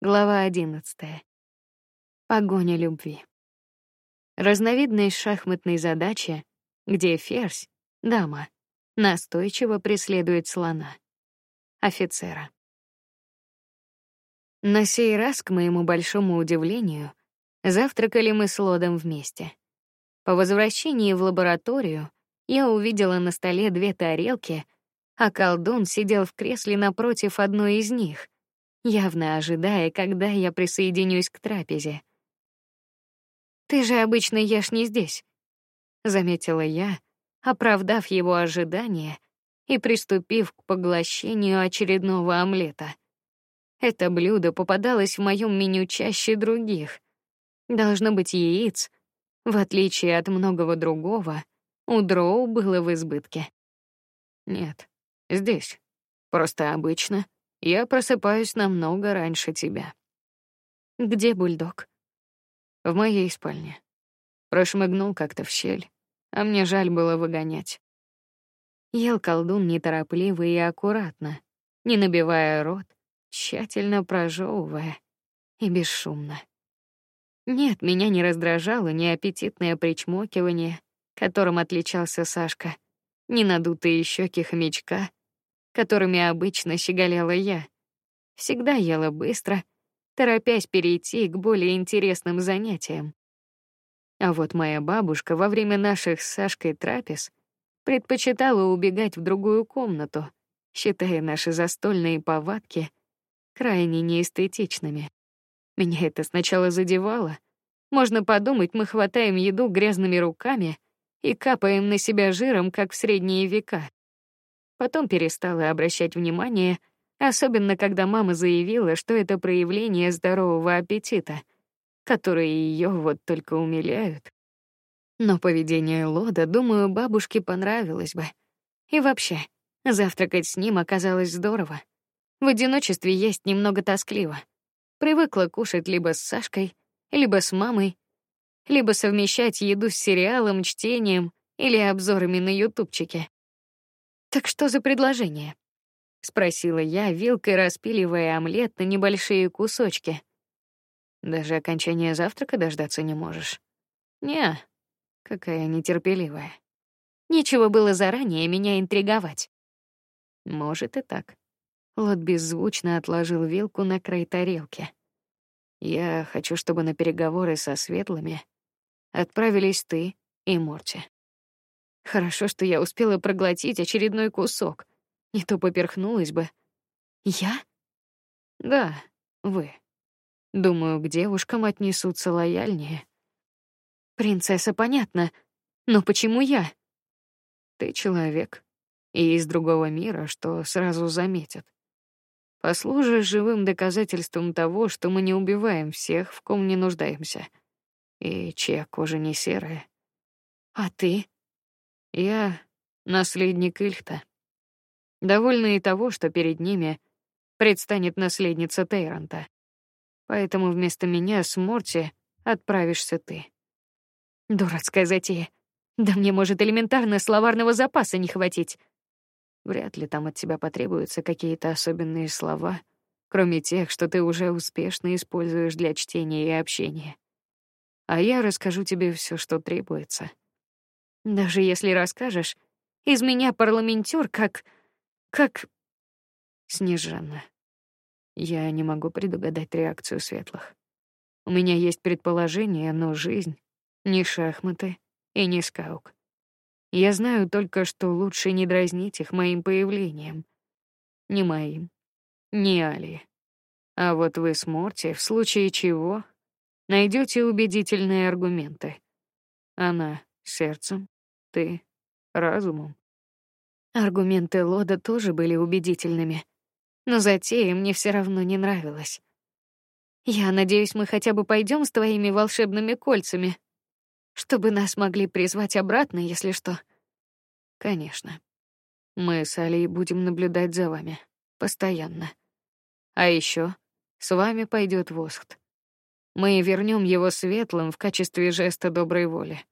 Глава одиннадцатая. Погоня любви. Разновидность шахматной задачи, где ферзь, дама, настойчиво преследует слона, офицера. На сей раз, к моему большому удивлению, завтракали мы с Лодом вместе. По возвращении в лабораторию я увидела на столе две тарелки, а колдун сидел в кресле напротив одной из них — явно ожидая, когда я присоединюсь к трапезе. Ты же обычно ешь не здесь, заметила я, оправдав его ожидания и приступив к поглощению очередного омлета. Это блюдо попадалось в моем меню чаще других. Должно быть яиц, в отличие от многого другого, у Дроу было в избытке. Нет, здесь. Просто обычно я просыпаюсь намного раньше тебя. Где бульдог? В моей спальне. Прошмыгнул как-то в щель, а мне жаль было выгонять. Ел колдун неторопливо и аккуратно, не набивая рот, тщательно прожевывая и бесшумно. Нет, меня не раздражало ни аппетитное причмокивание, которым отличался Сашка, ни надутые щеки хомячка, которыми обычно щеголяла я. Всегда ела быстро, торопясь перейти к более интересным занятиям. А вот моя бабушка во время наших с Сашкой трапез предпочитала убегать в другую комнату, считая наши застольные повадки крайне неэстетичными. Меня это сначала задевало. Можно подумать, мы хватаем еду грязными руками и капаем на себя жиром, как в средние века. Потом перестала обращать внимание, особенно когда мама заявила, что это проявление здорового аппетита, которые ее вот только умиляют. Но поведение Лода, думаю, бабушке понравилось бы. И вообще, завтракать с ним оказалось здорово. В одиночестве есть немного тоскливо. Привыкла кушать либо с Сашкой, либо с мамой, либо совмещать еду с сериалом, чтением или обзорами на ютубчике. Так что за предложение? спросила я, вилкой распиливая омлет на небольшие кусочки. Даже окончания завтрака дождаться не можешь. Не, какая нетерпеливая. Нечего было заранее меня интриговать. Может и так. Лот беззвучно отложил вилку на край тарелки. Я хочу, чтобы на переговоры со светлыми отправились ты и Морти. Хорошо, что я успела проглотить очередной кусок. Не то поперхнулась бы. Я? Да, вы. Думаю, к девушкам отнесутся лояльнее. Принцесса, понятно, но почему я? Ты человек и из другого мира, что сразу заметят. Послужишь живым доказательством того, что мы не убиваем всех, в ком не нуждаемся, и чья кожа не серая. А ты? Я наследник Ильхта. И того, что перед ними предстанет наследница Тейранта. Поэтому вместо меня с Морти отправишься ты. Дурацкая затея. Да мне может элементарно словарного запаса не хватить. Вряд ли там от тебя потребуются какие-то особенные слова, кроме тех, что ты уже успешно используешь для чтения и общения. А я расскажу тебе все, что требуется. Даже если расскажешь, из меня парламентер как... как... Снежана. Я не могу предугадать реакцию светлых. У меня есть предположение, но жизнь — не шахматы и не скаук. Я знаю только, что лучше не дразнить их моим появлением. Не моим, не Али. А вот вы с Морти, в случае чего, найдете убедительные аргументы. Она сердцем, ты разумом. Аргументы Лода тоже были убедительными, но затея мне все равно не нравилась. Я надеюсь, мы хотя бы пойдем с твоими волшебными кольцами, чтобы нас могли призвать обратно, если что. Конечно. Мы с Алей будем наблюдать за вами постоянно. А еще с вами пойдет Восхт. Мы вернем его светлым в качестве жеста доброй воли.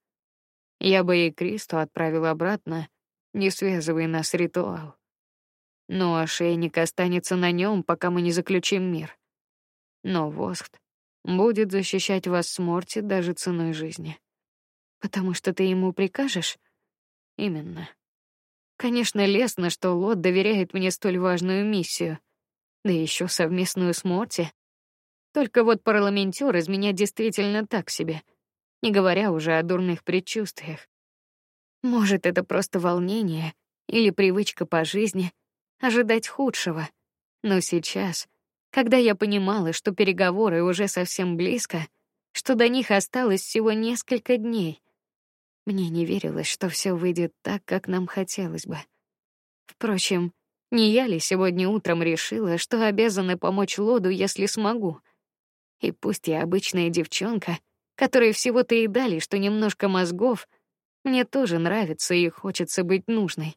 Я бы и Кристо отправил обратно, не связывая нас ритуал. Но ошейник останется на нем, пока мы не заключим мир. но Воск будет защищать вас с Морти даже ценой жизни. Потому что ты ему прикажешь? Именно. Конечно, лестно, что Лот доверяет мне столь важную миссию, да еще совместную с Морти. Только вот парламентер из меня действительно так себе, не говоря уже о дурных предчувствиях. Может, это просто волнение или привычка по жизни ожидать худшего. Но сейчас, когда я понимала, что переговоры уже совсем близко, что до них осталось всего несколько дней, мне не верилось, что все выйдет так, как нам хотелось бы. Впрочем, не я ли сегодня утром решила, что обязана помочь Лоду, если смогу? И пусть я обычная девчонка, которой всего-то и дали, что немножко мозгов, мне тоже нравится и хочется быть нужной.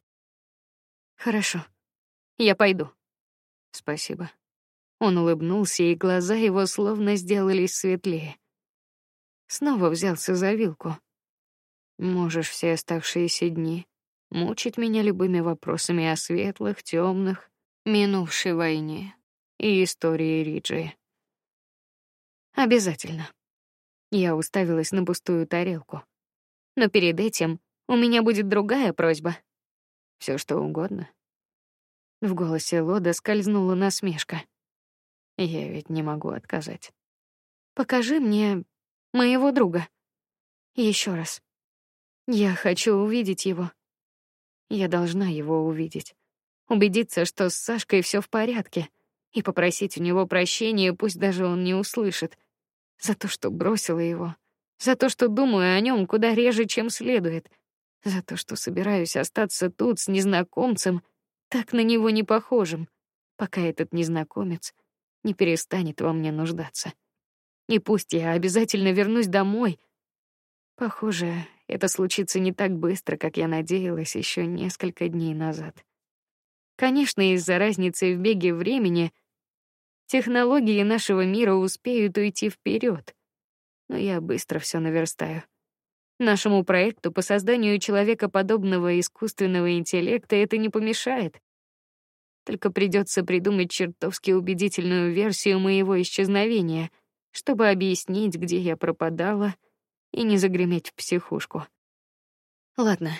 Хорошо. Я пойду. Спасибо. Он улыбнулся, и глаза его словно сделались светлее. Снова взялся за вилку. Можешь все оставшиеся дни мучить меня любыми вопросами о светлых, темных, минувшей войне и истории Риджи. Обязательно. Я уставилась на пустую тарелку. Но перед этим у меня будет другая просьба. Все что угодно. В голосе Лода скользнула насмешка. Я ведь не могу отказать. Покажи мне моего друга. Еще раз. Я хочу увидеть его. Я должна его увидеть, убедиться, что с Сашкой все в порядке, и попросить у него прощения, пусть даже он не услышит, за то, что бросила его, за то, что думаю о нем куда реже, чем следует, за то, что собираюсь остаться тут с незнакомцем, так на него не похожим, пока этот незнакомец не перестанет во мне нуждаться. И пусть я обязательно вернусь домой. Похоже, это случится не так быстро, как я надеялась еще несколько дней назад. Конечно, из-за разницы в беге времени технологии нашего мира успеют уйти вперед, но я быстро все наверстаю. Нашему проекту по созданию человекоподобного искусственного интеллекта это не помешает. Только придется придумать чертовски убедительную версию моего исчезновения, чтобы объяснить, где я пропадала и не загреметь в психушку. Ладно,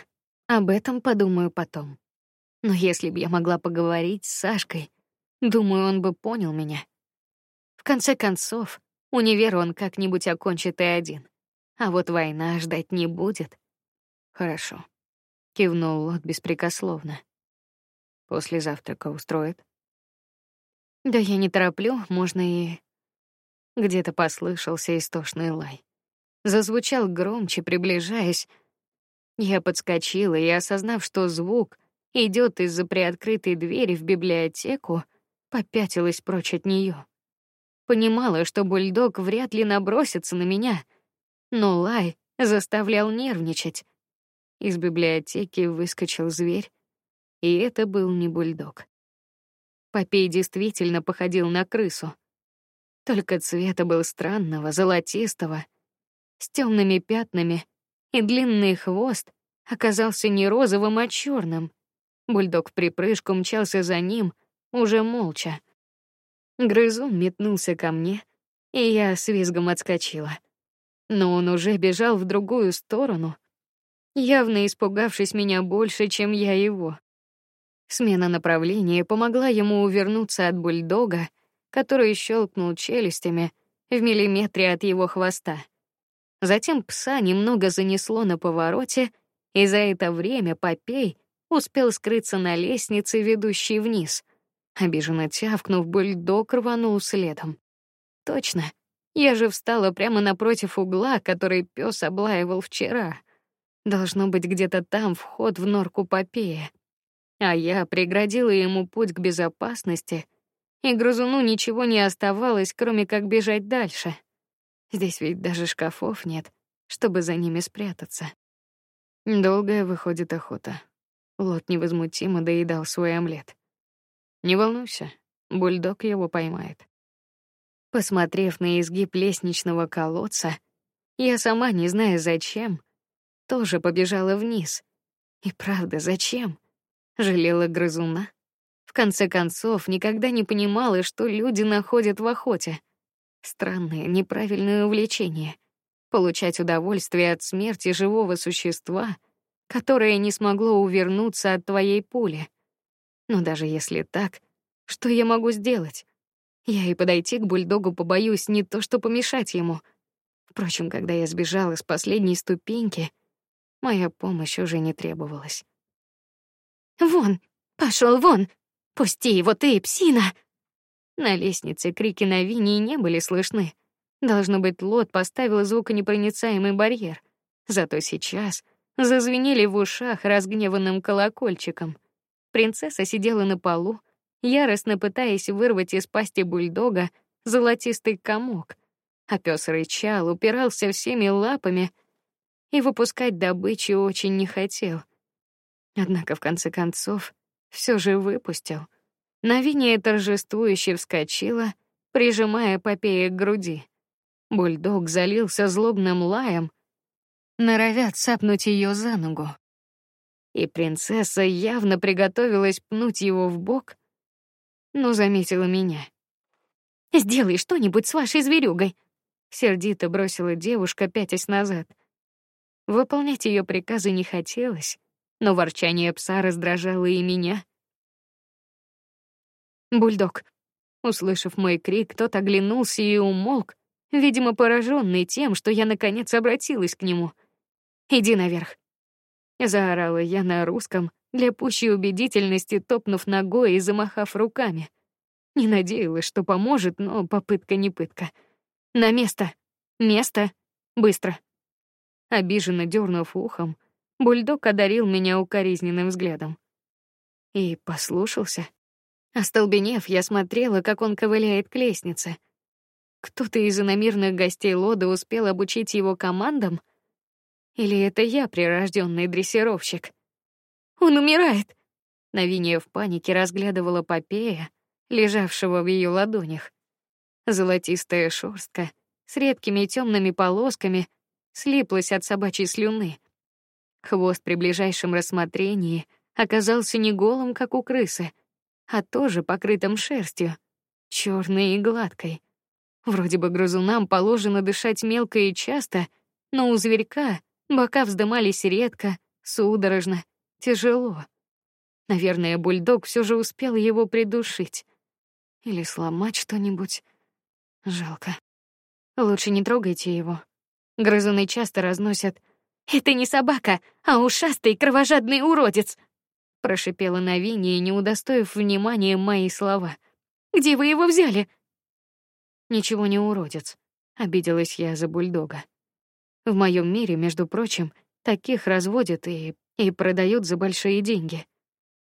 об этом подумаю потом. Но если бы я могла поговорить с Сашкой, думаю, он бы понял меня. В конце концов, универ он как-нибудь окончит и один. А вот война ждать не будет. Хорошо. Кивнул Лот беспрекословно. После завтрака устроит. Да я не тороплю, можно и... Где-то послышался истошный лай зазвучал громче, приближаясь. Я подскочила и, осознав, что звук идет из-за приоткрытой двери в библиотеку, попятилась прочь от нее. Понимала, что бульдог вряд ли набросится на меня, но лай заставлял нервничать. Из библиотеки выскочил зверь, и это был не бульдог. Попей действительно походил на крысу. Только цвета был странного, золотистого, с темными пятнами, и длинный хвост оказался не розовым, а черным. Бульдог в припрыжку мчался за ним, уже молча. Грызун метнулся ко мне, и я с визгом отскочила. Но он уже бежал в другую сторону, явно испугавшись меня больше, чем я его. Смена направления помогла ему увернуться от бульдога, который щелкнул челюстями в миллиметре от его хвоста. Затем пса немного занесло на повороте, и за это время Попей успел скрыться на лестнице, ведущей вниз. Обиженно тявкнув, бульдог рванул следом. Точно, я же встала прямо напротив угла, который пес облаивал вчера. Должно быть где-то там вход в норку Попея. А я преградила ему путь к безопасности, и грызуну ничего не оставалось, кроме как бежать дальше. Здесь ведь даже шкафов нет, чтобы за ними спрятаться. Долгая выходит охота. Лот невозмутимо доедал свой омлет. Не волнуйся, бульдог его поймает. Посмотрев на изгиб лестничного колодца, я сама не зная зачем, тоже побежала вниз. И правда, зачем? Жалела грызуна. В конце концов, никогда не понимала, что люди находят в охоте. Странное, неправильное увлечение получать удовольствие от смерти живого существа, которое не смогло увернуться от твоей пули. Но даже если так, что я могу сделать? Я и подойти к бульдогу побоюсь не то, что помешать ему. Впрочем, когда я сбежала с последней ступеньки, моя помощь уже не требовалась. Вон, пошел вон, пусти его ты, псина! На лестнице крики на Винни не были слышны. Должно быть, Лот поставил звуконепроницаемый барьер. Зато сейчас зазвенели в ушах разгневанным колокольчиком. Принцесса сидела на полу, яростно пытаясь вырвать из пасти бульдога золотистый комок, а пес рычал, упирался всеми лапами и выпускать добычу очень не хотел. Однако в конце концов все же выпустил. Навиния торжествующе вскочила, прижимая Попея к груди. Бульдог залился злобным лаем, норовя цапнуть ее за ногу. И принцесса явно приготовилась пнуть его в бок, но заметила меня. Сделай что-нибудь с вашей зверюгой, сердито бросила девушка, пятясь назад. Выполнять ее приказы не хотелось, но ворчание пса раздражало и меня. Бульдог, услышав мой крик, тот оглянулся и умолк, видимо, пораженный тем, что я наконец обратилась к нему. Иди наверх, заорала я на русском, для пущей убедительности топнув ногой и замахав руками. Не надеялась, что поможет, но попытка не пытка. На место, место, быстро. Обиженно дернув ухом, бульдог одарил меня укоризненным взглядом и послушался. Остолбенев, я смотрела, как он ковыляет к лестнице. Кто-то из иномирных гостей Лода успел обучить его командам, или это я прирожденный дрессировщик? Он умирает. Навиния в панике разглядывала Попея, лежавшего в ее ладонях. Золотистая шерстка с редкими темными полосками слиплась от собачьей слюны. Хвост при ближайшем рассмотрении оказался не голым, как у крысы, а тоже покрытым шерстью, черной и гладкой. Вроде бы грызунам положено дышать мелко и часто, но у зверька бока вздымались редко, судорожно, тяжело. Наверное, бульдог все же успел его придушить или сломать что-нибудь. Жалко. Лучше не трогайте его. Грызуны часто разносят. Это не собака, а ушастый кровожадный уродец. Прошипела Навиния, не удостоив внимания мои слова. Где вы его взяли? Ничего не уродец. Обиделась я за бульдога. В моем мире, между прочим, таких разводят и и продают за большие деньги,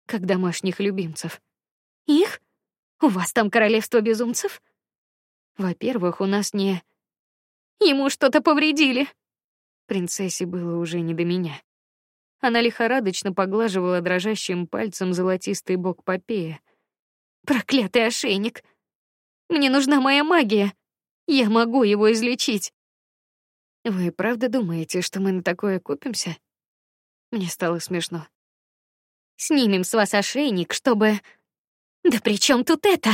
как домашних любимцев. Их? У вас там королевство безумцев? Во-первых, у нас не Ему что-то повредили. Принцессе было уже не до меня. Она лихорадочно поглаживала дрожащим пальцем золотистый бок Попея. Проклятый ошейник. Мне нужна моя магия. Я могу его излечить. Вы правда думаете, что мы на такое купимся? Мне стало смешно. Снимем с вас ошейник, чтобы Да при чем тут это?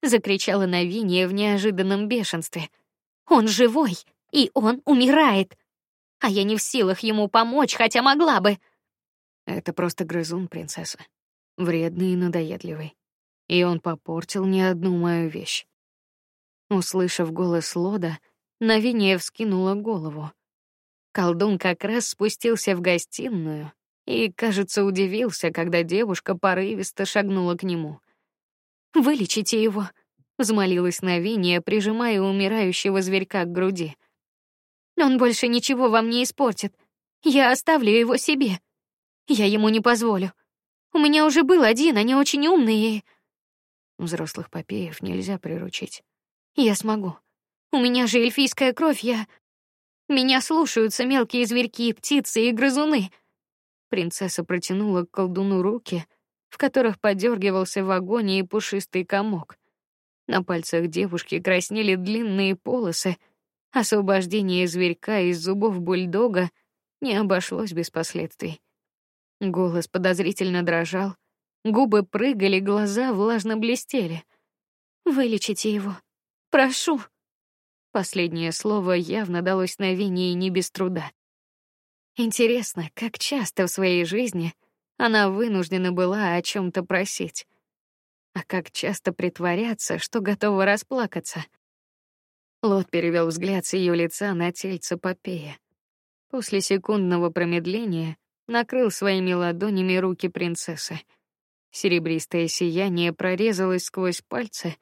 закричала Навиния в неожиданном бешенстве. Он живой, и он умирает. А я не в силах ему помочь, хотя могла бы. Это просто грызун, принцесса. Вредный и надоедливый. И он попортил не одну мою вещь. Услышав голос Лода, Навиния вскинула голову. Колдун как раз спустился в гостиную и, кажется, удивился, когда девушка порывисто шагнула к нему. Вылечите его, взмолилась Навиния, прижимая умирающего зверька к груди. Он больше ничего вам не испортит. Я оставлю его себе. Я ему не позволю. У меня уже был один, они очень умные. И... Взрослых попеев нельзя приручить. Я смогу. У меня же эльфийская кровь, я меня слушаются мелкие зверьки, птицы и грызуны. Принцесса протянула к колдуну руки, в которых подергивался в агонии пушистый комок. На пальцах девушки краснели длинные полосы. Освобождение зверька из зубов бульдога не обошлось без последствий. Голос подозрительно дрожал, губы прыгали, глаза влажно блестели. Вылечите его, прошу. Последнее слово явно далось Навине не без труда. Интересно, как часто в своей жизни она вынуждена была о чем то просить, а как часто притворяться, что готова расплакаться. Лот перевел взгляд с ее лица на тельце Попея. После секундного промедления накрыл своими ладонями руки принцессы. Серебристое сияние прорезалось сквозь пальцы,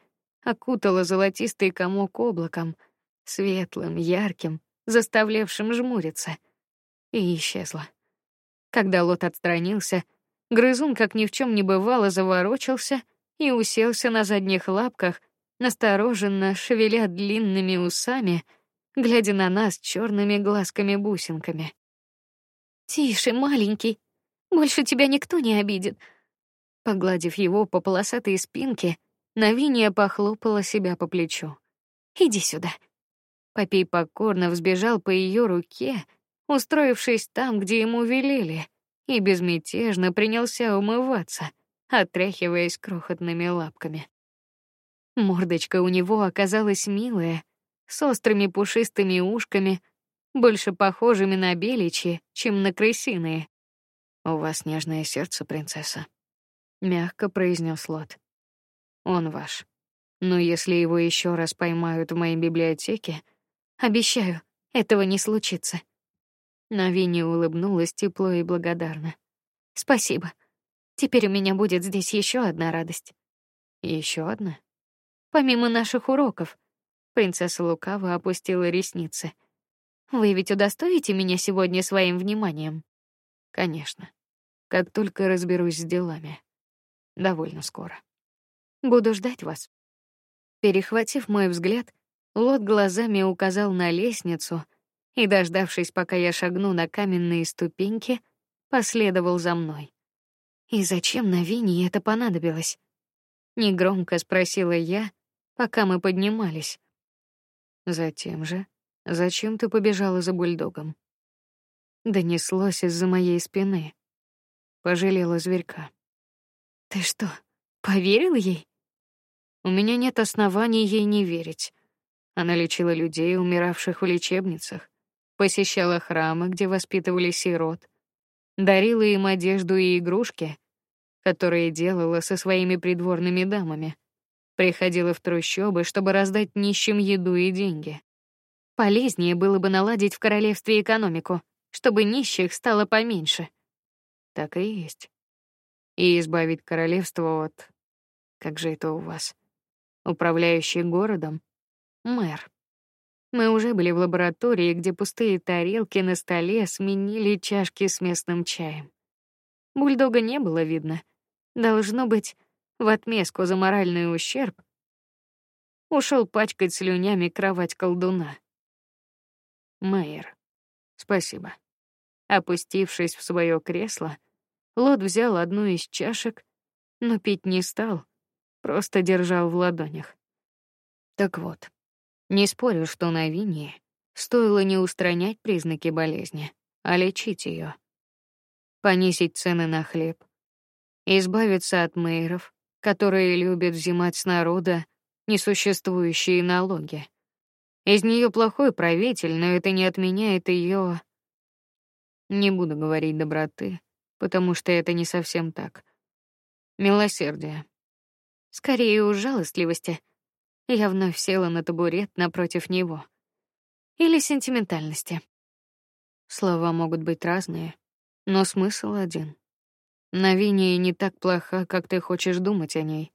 окутало золотистый комок облаком, светлым, ярким, заставлявшим жмуриться — и исчезла. Когда Лот отстранился, грызун, как ни в чем не бывало, заворочился и уселся на задних лапках, настороженно шевеля длинными усами, глядя на нас черными глазками-бусинками. Тише, маленький, больше тебя никто не обидит. Погладив его по полосатой спинке, Навиния похлопала себя по плечу. Иди сюда. Попей покорно взбежал по ее руке, устроившись там, где ему велели, и безмятежно принялся умываться, отряхиваясь крохотными лапками. Мордочка у него оказалась милая, с острыми пушистыми ушками, больше похожими на беличьи, чем на крысиные. У вас нежное сердце, принцесса, мягко произнес Лот. Он ваш. Но если его еще раз поймают в моей библиотеке, обещаю, этого не случится. Навини улыбнулась тепло и благодарно. Спасибо. Теперь у меня будет здесь еще одна радость. Еще одна. Помимо наших уроков, принцесса лукаво опустила ресницы. Вы ведь удостоите меня сегодня своим вниманием. Конечно. Как только разберусь с делами. Довольно скоро. Буду ждать вас. Перехватив мой взгляд, Лот глазами указал на лестницу, и, дождавшись, пока я шагну на каменные ступеньки, последовал за мной. И зачем на Вине это понадобилось? Негромко спросила я, пока мы поднимались. Затем же, зачем ты побежала за бульдогом? Донеслось из-за моей спины. Пожалела зверька. Ты что, поверил ей? У меня нет оснований ей не верить. Она лечила людей, умиравших в лечебницах посещала храмы, где воспитывали сирот, дарила им одежду и игрушки, которые делала со своими придворными дамами, приходила в трущобы, чтобы раздать нищим еду и деньги. Полезнее было бы наладить в королевстве экономику, чтобы нищих стало поменьше. Так и есть. И избавить королевство от как же это у вас? Управляющий городом, мэр. Мы уже были в лаборатории, где пустые тарелки на столе сменили чашки с местным чаем. Бульдога не было видно. Должно быть, в отместку за моральный ущерб ушел пачкать слюнями кровать колдуна. Майер, спасибо. Опустившись в свое кресло, Лот взял одну из чашек, но пить не стал, просто держал в ладонях. Так вот, не спорю, что на Вине стоило не устранять признаки болезни, а лечить ее, понизить цены на хлеб, избавиться от мэров, которые любят взимать с народа несуществующие налоги. Из нее плохой правитель, но это не отменяет ее. Не буду говорить доброты, потому что это не совсем так. Милосердие. Скорее уж жалостливости. Я вновь села на табурет напротив него. Или сентиментальности. Слова могут быть разные, но смысл один. Навиния не так плоха, как ты хочешь думать о ней.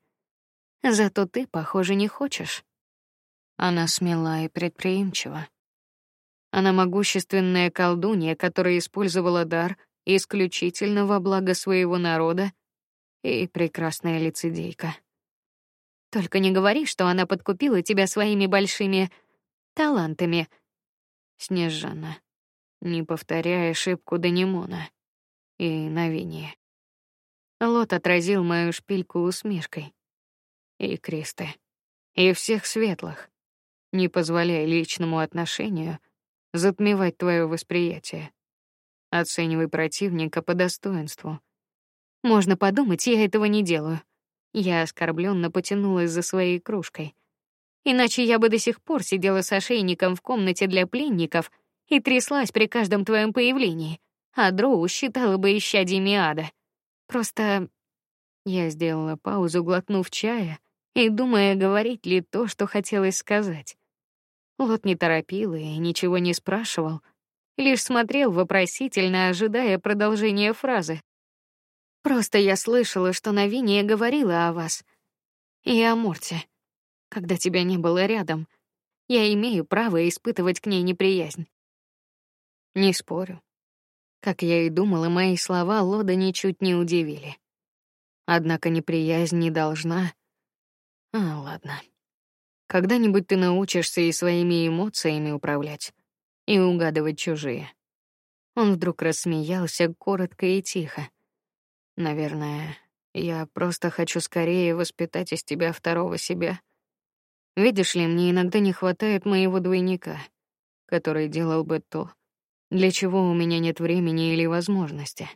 Зато ты, похоже, не хочешь. Она смела и предприимчива. Она могущественная колдунья, которая использовала дар исключительно во благо своего народа, и прекрасная лицедейка. Только не говори, что она подкупила тебя своими большими талантами. Снежана, не повторяй ошибку Данимона и Навини. Лот отразил мою шпильку усмешкой. И Кристы, и всех светлых. Не позволяй личному отношению затмевать твое восприятие. Оценивай противника по достоинству. Можно подумать, я этого не делаю. Я оскорбленно потянулась за своей кружкой. Иначе я бы до сих пор сидела с ошейником в комнате для пленников и тряслась при каждом твоем появлении, а Дроу считала бы исчадьями ада. Просто я сделала паузу, глотнув чая и думая, говорить ли то, что хотелось сказать. Лот не торопил и ничего не спрашивал, лишь смотрел вопросительно, ожидая продолжения фразы. Просто я слышала, что Навиния говорила о вас и о Морте. Когда тебя не было рядом, я имею право испытывать к ней неприязнь. Не спорю. Как я и думала, мои слова Лода ничуть не удивили. Однако неприязнь не должна. А, ладно. Когда-нибудь ты научишься и своими эмоциями управлять, и угадывать чужие. Он вдруг рассмеялся коротко и тихо. Наверное, я просто хочу скорее воспитать из тебя второго себя. Видишь ли, мне иногда не хватает моего двойника, который делал бы то, для чего у меня нет времени или возможности.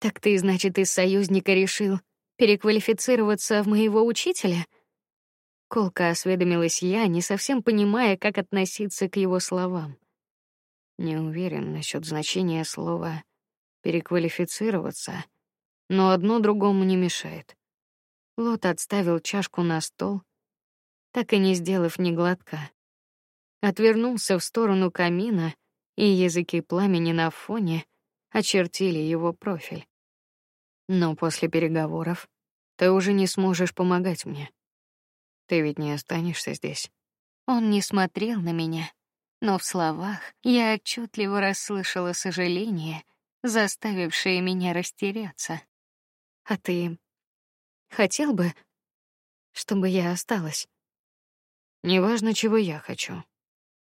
Так ты, значит, из союзника решил переквалифицироваться в моего учителя? Колка осведомилась я, не совсем понимая, как относиться к его словам. Не уверен насчет значения слова переквалифицироваться, но одно другому не мешает. Лот отставил чашку на стол, так и не сделав ни глотка. Отвернулся в сторону камина, и языки пламени на фоне очертили его профиль. Но после переговоров ты уже не сможешь помогать мне. Ты ведь не останешься здесь. Он не смотрел на меня, но в словах я отчетливо расслышала сожаление, заставившее меня растеряться. А ты хотел бы, чтобы я осталась? Неважно, чего я хочу.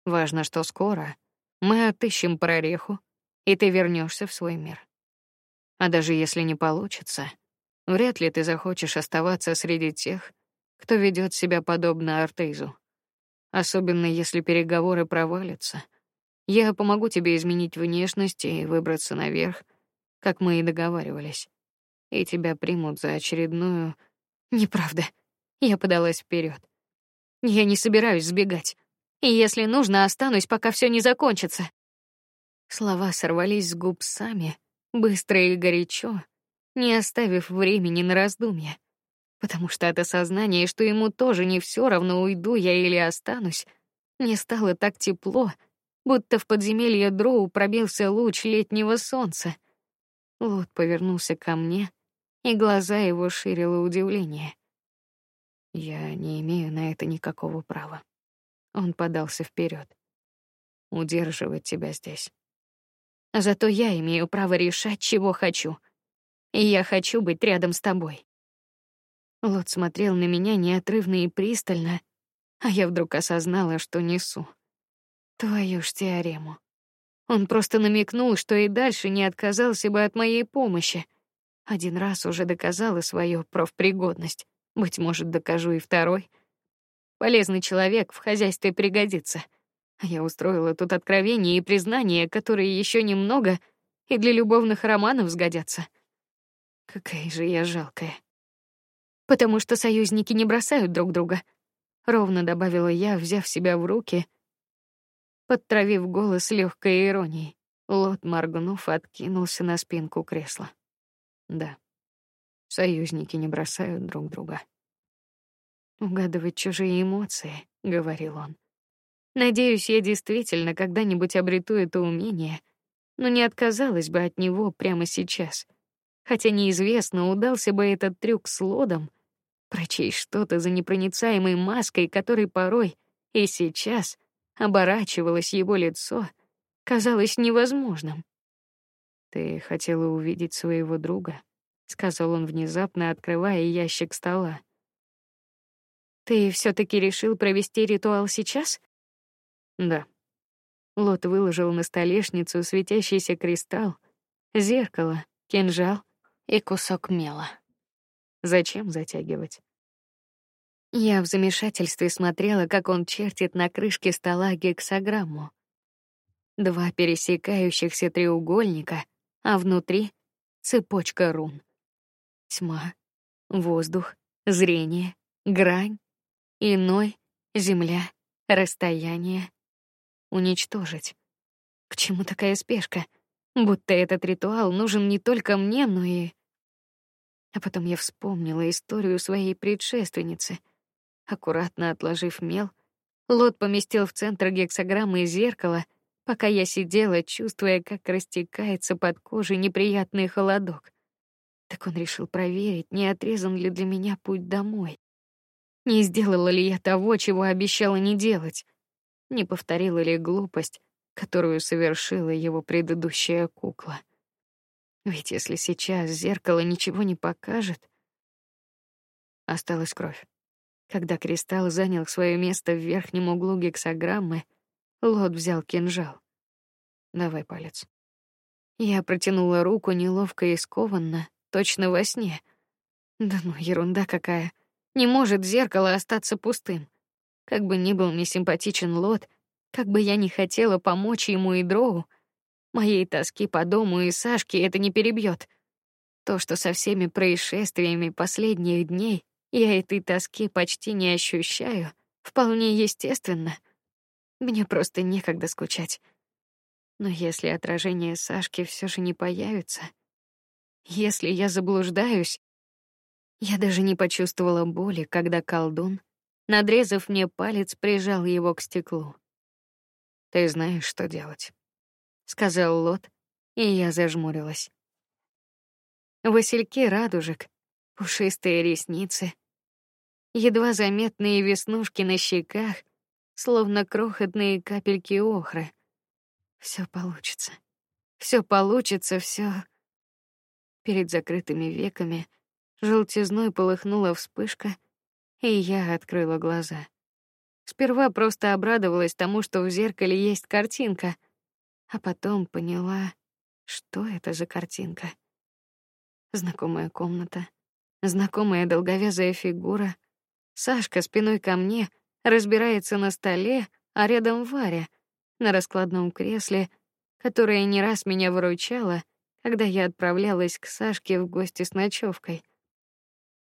Важно, что скоро мы отыщем прореху, и ты вернешься в свой мир. А даже если не получится, вряд ли ты захочешь оставаться среди тех, кто ведет себя подобно Артейзу. Особенно если переговоры провалятся. Я помогу тебе изменить внешность и выбраться наверх, как мы и договаривались. И тебя примут за очередную... Неправда. Я подалась вперед. Я не собираюсь сбегать. И если нужно, останусь, пока все не закончится. Слова сорвались с губ сами, быстро и горячо, не оставив времени на раздумья. Потому что от осознания, что ему тоже не все равно, уйду я или останусь, мне стало так тепло, будто в подземелье Дроу пробился луч летнего солнца. Лот повернулся ко мне, и глаза его ширило удивление. Я не имею на это никакого права. Он подался вперед. Удерживать тебя здесь. Зато я имею право решать, чего хочу. И я хочу быть рядом с тобой. Лот смотрел на меня неотрывно и пристально, а я вдруг осознала, что несу твою ж теорему. Он просто намекнул, что и дальше не отказался бы от моей помощи. Один раз уже доказала свою профпригодность. Быть может, докажу и второй. Полезный человек в хозяйстве пригодится. Я устроила тут откровения и признания, которые еще немного и для любовных романов сгодятся. Какая же я жалкая. Потому что союзники не бросают друг друга. Ровно добавила я, взяв себя в руки, подтравив голос легкой иронией. Лот, моргнув, откинулся на спинку кресла. Да. Союзники не бросают друг друга. Угадывать чужие эмоции, говорил он. Надеюсь, я действительно когда-нибудь обрету это умение, но не отказалась бы от него прямо сейчас. Хотя неизвестно, удался бы этот трюк с лодом, прочесть что-то за непроницаемой маской, которой порой и сейчас оборачивалось его лицо, казалось невозможным. Ты хотела увидеть своего друга, сказал он внезапно, открывая ящик стола. Ты все-таки решил провести ритуал сейчас? Да. Лот выложил на столешницу светящийся кристалл, зеркало, кинжал и кусок мела. Зачем затягивать? Я в замешательстве смотрела, как он чертит на крышке стола гексаграмму. Два пересекающихся треугольника, а внутри цепочка рун. Тьма, воздух, зрение, грань, иной Земля, расстояние, уничтожить. К чему такая спешка? Будто этот ритуал нужен не только мне, но и А потом я вспомнила историю своей предшественницы. Аккуратно отложив мел, Лот поместил в центр гексограммы зеркало, пока я сидела, чувствуя, как растекается под кожей неприятный холодок. Так он решил проверить, не отрезан ли для меня путь домой. Не сделала ли я того, чего обещала не делать? Не повторила ли глупость, которую совершила его предыдущая кукла? Ведь если сейчас зеркало ничего не покажет, осталась кровь. Когда кристалл занял свое место в верхнем углу гексограммы, Лот взял кинжал. Давай палец. Я протянула руку неловко и скованно, точно во сне. Да ну ерунда какая. Не может зеркало остаться пустым. Как бы ни был мне симпатичен Лот, как бы я ни хотела помочь ему и Дроу, моей тоски по дому и Сашке это не перебьет. То, что со всеми происшествиями последних дней я этой тоски почти не ощущаю, вполне естественно. Мне просто некогда скучать. Но если отражение Сашки все же не появится, если я заблуждаюсь, я даже не почувствовала боли, когда колдун, надрезав мне палец, прижал его к стеклу. Ты знаешь, что делать, сказал Лот, и я зажмурилась. Васильки радужек, пушистые ресницы, едва заметные веснушки на щеках, словно крохотные капельки охры. Все получится, все получится, все. Перед закрытыми веками желтизной полыхнула вспышка, и я открыла глаза. Сперва просто обрадовалась тому, что в зеркале есть картинка, а потом поняла, что это за картинка. Знакомая комната, знакомая долговязая фигура, Сашка спиной ко мне разбирается на столе, а рядом Варя на раскладном кресле, которая не раз меня выручала, когда я отправлялась к Сашке в гости с ночевкой.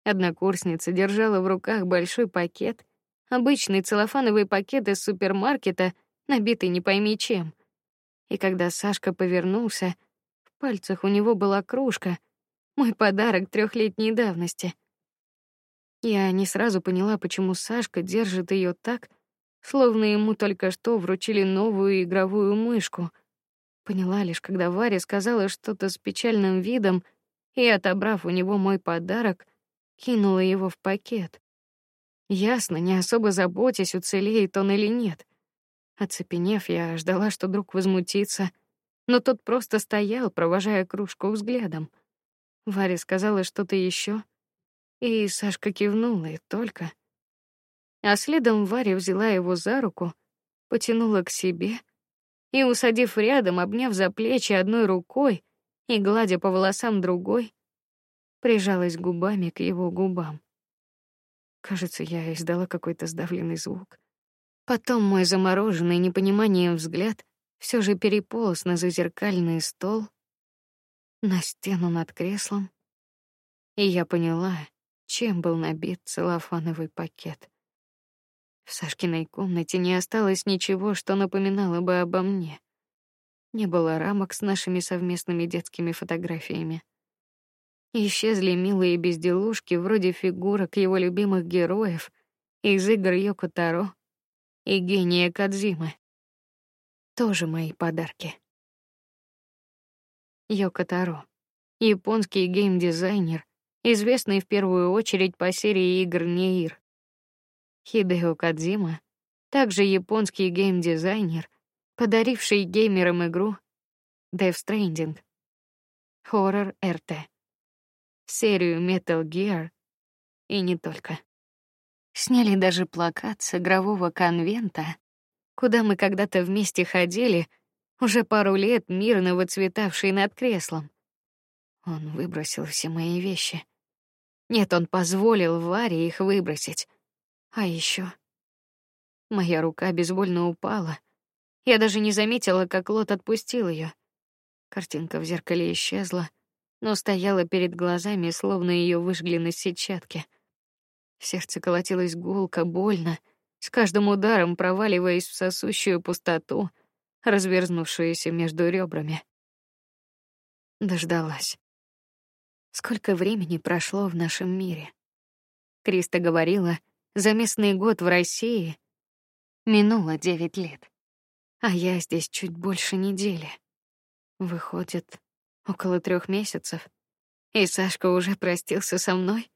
Однокурсница держала в руках большой пакет, обычный целлофановый пакет из супермаркета, набитый не пойми чем. И когда Сашка повернулся, в пальцах у него была кружка, мой подарок трехлетней давности. Я не сразу поняла, почему Сашка держит ее так, словно ему только что вручили новую игровую мышку. Поняла лишь, когда Варя сказала что-то с печальным видом и, отобрав у него мой подарок, кинула его в пакет. Ясно, не особо заботясь, уцелеет он или нет. Оцепенев, я ждала, что друг возмутится, но тот просто стоял, провожая кружку взглядом. Варя сказала что-то еще, и Сашка кивнула и только. А следом Варя взяла его за руку, потянула к себе и, усадив рядом, обняв за плечи одной рукой и гладя по волосам другой, прижалась губами к его губам. Кажется, я издала какой-то сдавленный звук. Потом мой замороженный непониманием взгляд все же переполз на зазеркальный стол, на стену над креслом, и я поняла, чем был набит целлофановый пакет. В Сашкиной комнате не осталось ничего, что напоминало бы обо мне. Не было рамок с нашими совместными детскими фотографиями. Исчезли милые безделушки вроде фигурок его любимых героев из игр Йоко Таро и гения Кадзимы. Тоже мои подарки. Йоко Таро, японский геймдизайнер, известный в первую очередь по серии игр Неир. Хидео Кадзима, также японский геймдизайнер, подаривший геймерам игру Death Stranding, хоррор РТ серию Metal Gear и не только. Сняли даже плакат с игрового конвента, куда мы когда-то вместе ходили, уже пару лет мирно выцветавший над креслом. Он выбросил все мои вещи. Нет, он позволил Варе их выбросить. А еще моя рука безвольно упала. Я даже не заметила, как Лот отпустил ее. Картинка в зеркале исчезла но стояла перед глазами, словно ее выжгли на сетчатке. Сердце колотилось гулко, больно, с каждым ударом проваливаясь в сосущую пустоту, разверзнувшуюся между ребрами. Дождалась. Сколько времени прошло в нашем мире? Криста говорила, за местный год в России минуло девять лет, а я здесь чуть больше недели. Выходит, около трех месяцев. И Сашка уже простился со мной.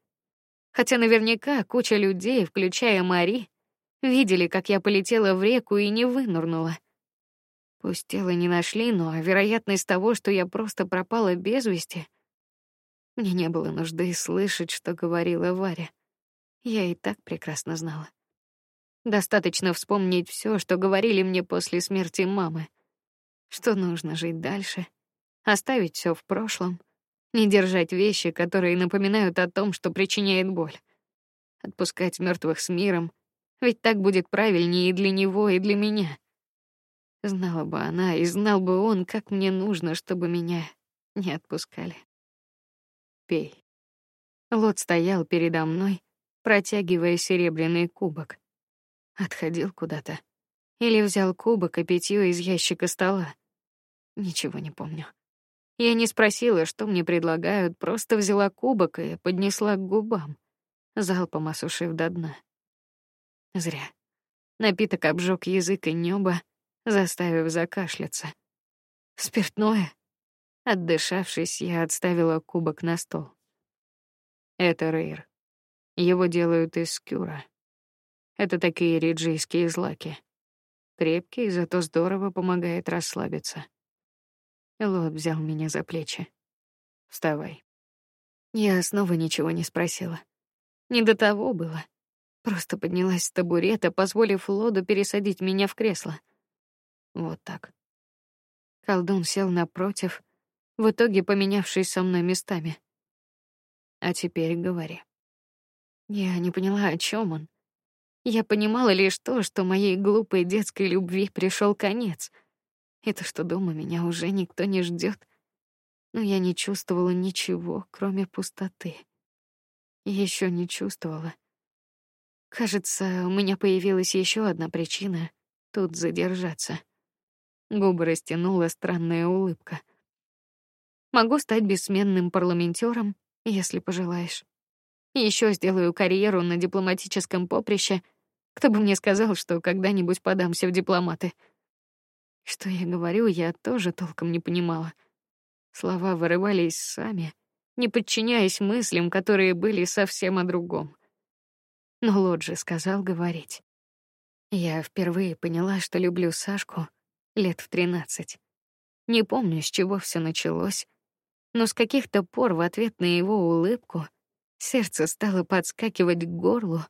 Хотя наверняка куча людей, включая Мари, видели, как я полетела в реку и не вынырнула. Пусть тело не нашли, но вероятность того, что я просто пропала без вести, мне не было нужды слышать, что говорила Варя. Я и так прекрасно знала. Достаточно вспомнить все, что говорили мне после смерти мамы, что нужно жить дальше, оставить все в прошлом, не держать вещи, которые напоминают о том, что причиняет боль, отпускать мертвых с миром, ведь так будет правильнее и для него, и для меня. Знала бы она, и знал бы он, как мне нужно, чтобы меня не отпускали пей. Лот стоял передо мной, протягивая серебряный кубок. Отходил куда-то или взял кубок и питье из ящика стола. Ничего не помню. Я не спросила, что мне предлагают, просто взяла кубок и поднесла к губам, залпом осушив до дна. Зря. Напиток обжег язык и небо, заставив закашляться. Спиртное. Отдышавшись, я отставила кубок на стол. Это рейр. Его делают из скюра. Это такие риджийские злаки. Крепкий, зато здорово помогает расслабиться. Лот взял меня за плечи. Вставай. Я снова ничего не спросила. Не до того было. Просто поднялась с табурета, позволив Лоду пересадить меня в кресло. Вот так. Колдун сел напротив, в итоге поменявшись со мной местами. А теперь говори. Я не поняла, о чем он. Я понимала лишь то, что моей глупой детской любви пришел конец. Это что дома меня уже никто не ждет. Но я не чувствовала ничего, кроме пустоты. Еще не чувствовала. Кажется, у меня появилась еще одна причина тут задержаться. Губы растянула странная улыбка. Могу стать бессменным парламентером, если пожелаешь. Еще сделаю карьеру на дипломатическом поприще. Кто бы мне сказал, что когда-нибудь подамся в дипломаты? Что я говорю, я тоже толком не понимала. Слова вырывались сами, не подчиняясь мыслям, которые были совсем о другом. Но Лоджи сказал говорить. Я впервые поняла, что люблю Сашку лет в тринадцать. Не помню, с чего все началось, но с каких-то пор в ответ на его улыбку сердце стало подскакивать к горлу,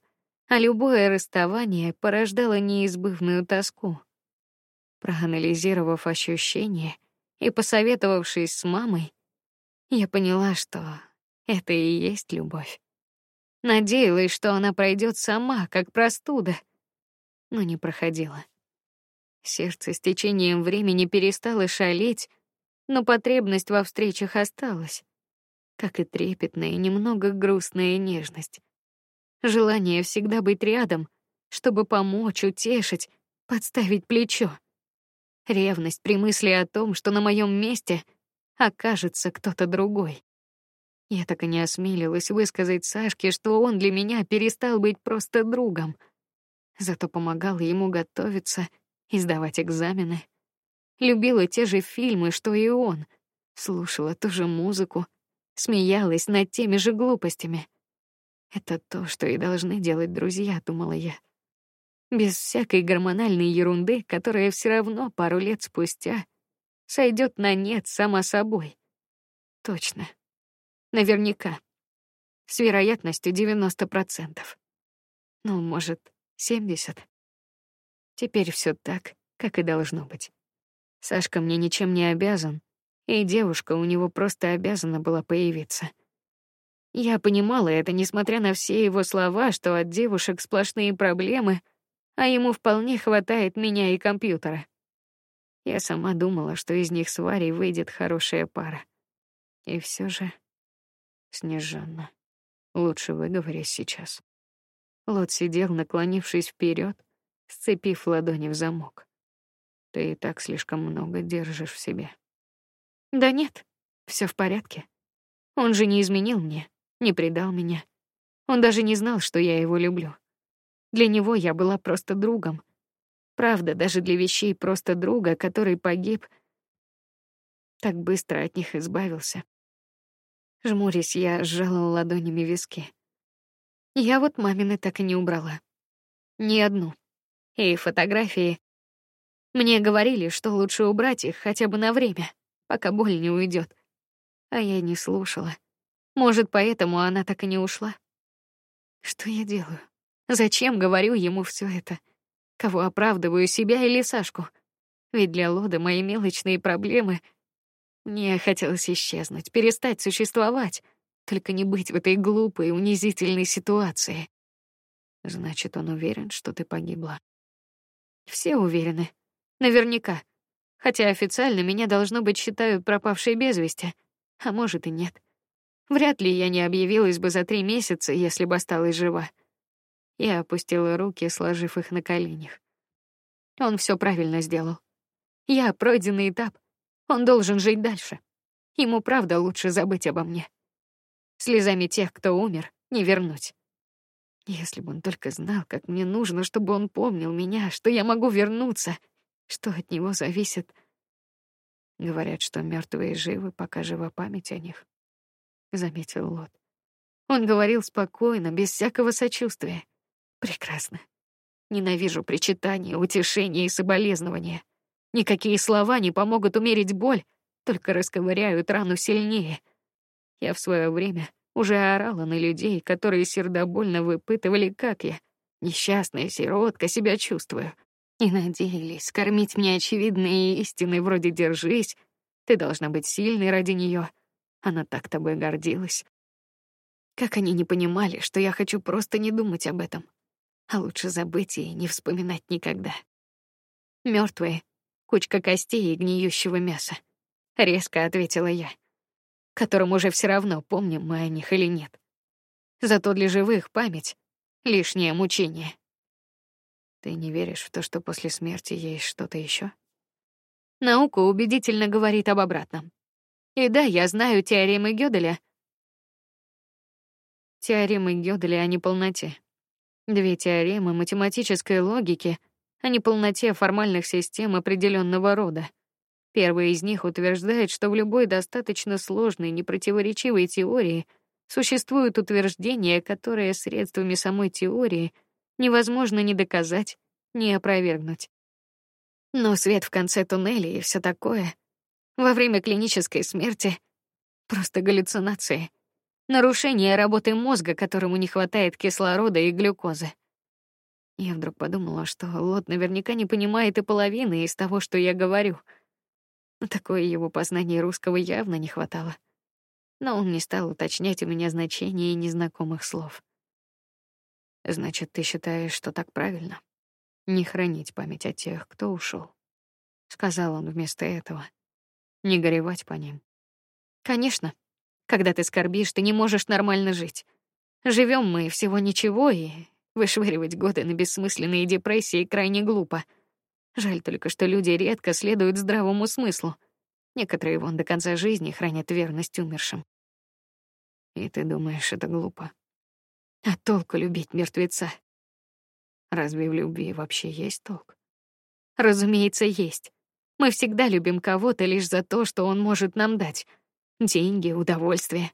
а любое расставание порождало неизбывную тоску. Проанализировав ощущения и посоветовавшись с мамой, я поняла, что это и есть любовь. Надеялась, что она пройдет сама, как простуда, но не проходила. Сердце с течением времени перестало шалить, но потребность во встречах осталась, как и трепетная немного грустная нежность. Желание всегда быть рядом, чтобы помочь, утешить, подставить плечо. Ревность при мысли о том, что на моем месте окажется кто-то другой. Я так и не осмелилась высказать Сашке, что он для меня перестал быть просто другом. Зато помогала ему готовиться и сдавать экзамены любила те же фильмы, что и он, слушала ту же музыку, смеялась над теми же глупостями. Это то, что и должны делать друзья, думала я. Без всякой гормональной ерунды, которая все равно пару лет спустя сойдет на нет сама собой. Точно. Наверняка. С вероятностью 90%. Ну, может, 70. Теперь все так, как и должно быть. Сашка мне ничем не обязан, и девушка у него просто обязана была появиться. Я понимала это, несмотря на все его слова, что от девушек сплошные проблемы, а ему вполне хватает меня и компьютера. Я сама думала, что из них с Варей выйдет хорошая пара. И все же, Снежанна, лучше выговорись сейчас. Лот сидел, наклонившись вперед, сцепив ладони в замок. Ты и так слишком много держишь в себе. Да нет, все в порядке. Он же не изменил мне, не предал меня. Он даже не знал, что я его люблю. Для него я была просто другом. Правда, даже для вещей просто друга, который погиб, так быстро от них избавился. Жмурясь, я сжала ладонями виски. Я вот мамины так и не убрала. Ни одну. И фотографии. Мне говорили, что лучше убрать их хотя бы на время, пока боль не уйдет. А я не слушала. Может, поэтому она так и не ушла. Что я делаю? Зачем говорю ему все это? Кого оправдываю себя или Сашку? Ведь для Лоды мои мелочные проблемы мне хотелось исчезнуть, перестать существовать, только не быть в этой глупой, унизительной ситуации. Значит, он уверен, что ты погибла. Все уверены. Наверняка. Хотя официально меня должно быть считают пропавшей без вести, а может и нет. Вряд ли я не объявилась бы за три месяца, если бы осталась жива. Я опустила руки, сложив их на коленях. Он все правильно сделал. Я пройденный этап. Он должен жить дальше. Ему правда лучше забыть обо мне. Слезами тех, кто умер, не вернуть. Если бы он только знал, как мне нужно, чтобы он помнил меня, что я могу вернуться, что от него зависит. Говорят, что мертвые живы, пока жива память о них. Заметил Лот. Он говорил спокойно, без всякого сочувствия. Прекрасно. Ненавижу причитания, утешения и соболезнования. Никакие слова не помогут умерить боль, только расковыряют рану сильнее. Я в свое время уже орала на людей, которые сердобольно выпытывали, как я, несчастная сиротка, себя чувствую, и надеялись кормить мне очевидные истины вроде «держись», «ты должна быть сильной ради нее», «она так тобой гордилась». Как они не понимали, что я хочу просто не думать об этом, а лучше забыть и не вспоминать никогда. Мертвые, кучка костей и гниющего мяса. Резко ответила я, которым уже все равно, помним мы о них или нет. Зато для живых память — лишнее мучение. Ты не веришь в то, что после смерти есть что-то еще? Наука убедительно говорит об обратном. И да, я знаю теоремы Гёделя. Теоремы Гёделя о неполноте. Две теоремы математической логики о неполноте формальных систем определенного рода. Первая из них утверждает, что в любой достаточно сложной, непротиворечивой теории существует утверждение, которое средствами самой теории невозможно ни доказать, ни опровергнуть. Но свет в конце туннеля и все такое во время клинической смерти просто галлюцинации, нарушение работы мозга, которому не хватает кислорода и глюкозы. Я вдруг подумала, что Лот наверняка не понимает и половины из того, что я говорю. Такое его познание русского явно не хватало. Но он не стал уточнять у меня значение незнакомых слов. Значит, ты считаешь, что так правильно? Не хранить память о тех, кто ушел, сказал он вместо этого. Не горевать по ним. Конечно. Когда ты скорбишь, ты не можешь нормально жить. Живем мы всего ничего, и Вышвыривать годы на бессмысленные депрессии крайне глупо. Жаль только, что люди редко следуют здравому смыслу. Некоторые вон до конца жизни хранят верность умершим. И ты думаешь, это глупо? А толку любить мертвеца? Разве в любви вообще есть толк? Разумеется, есть. Мы всегда любим кого-то лишь за то, что он может нам дать: деньги, удовольствие,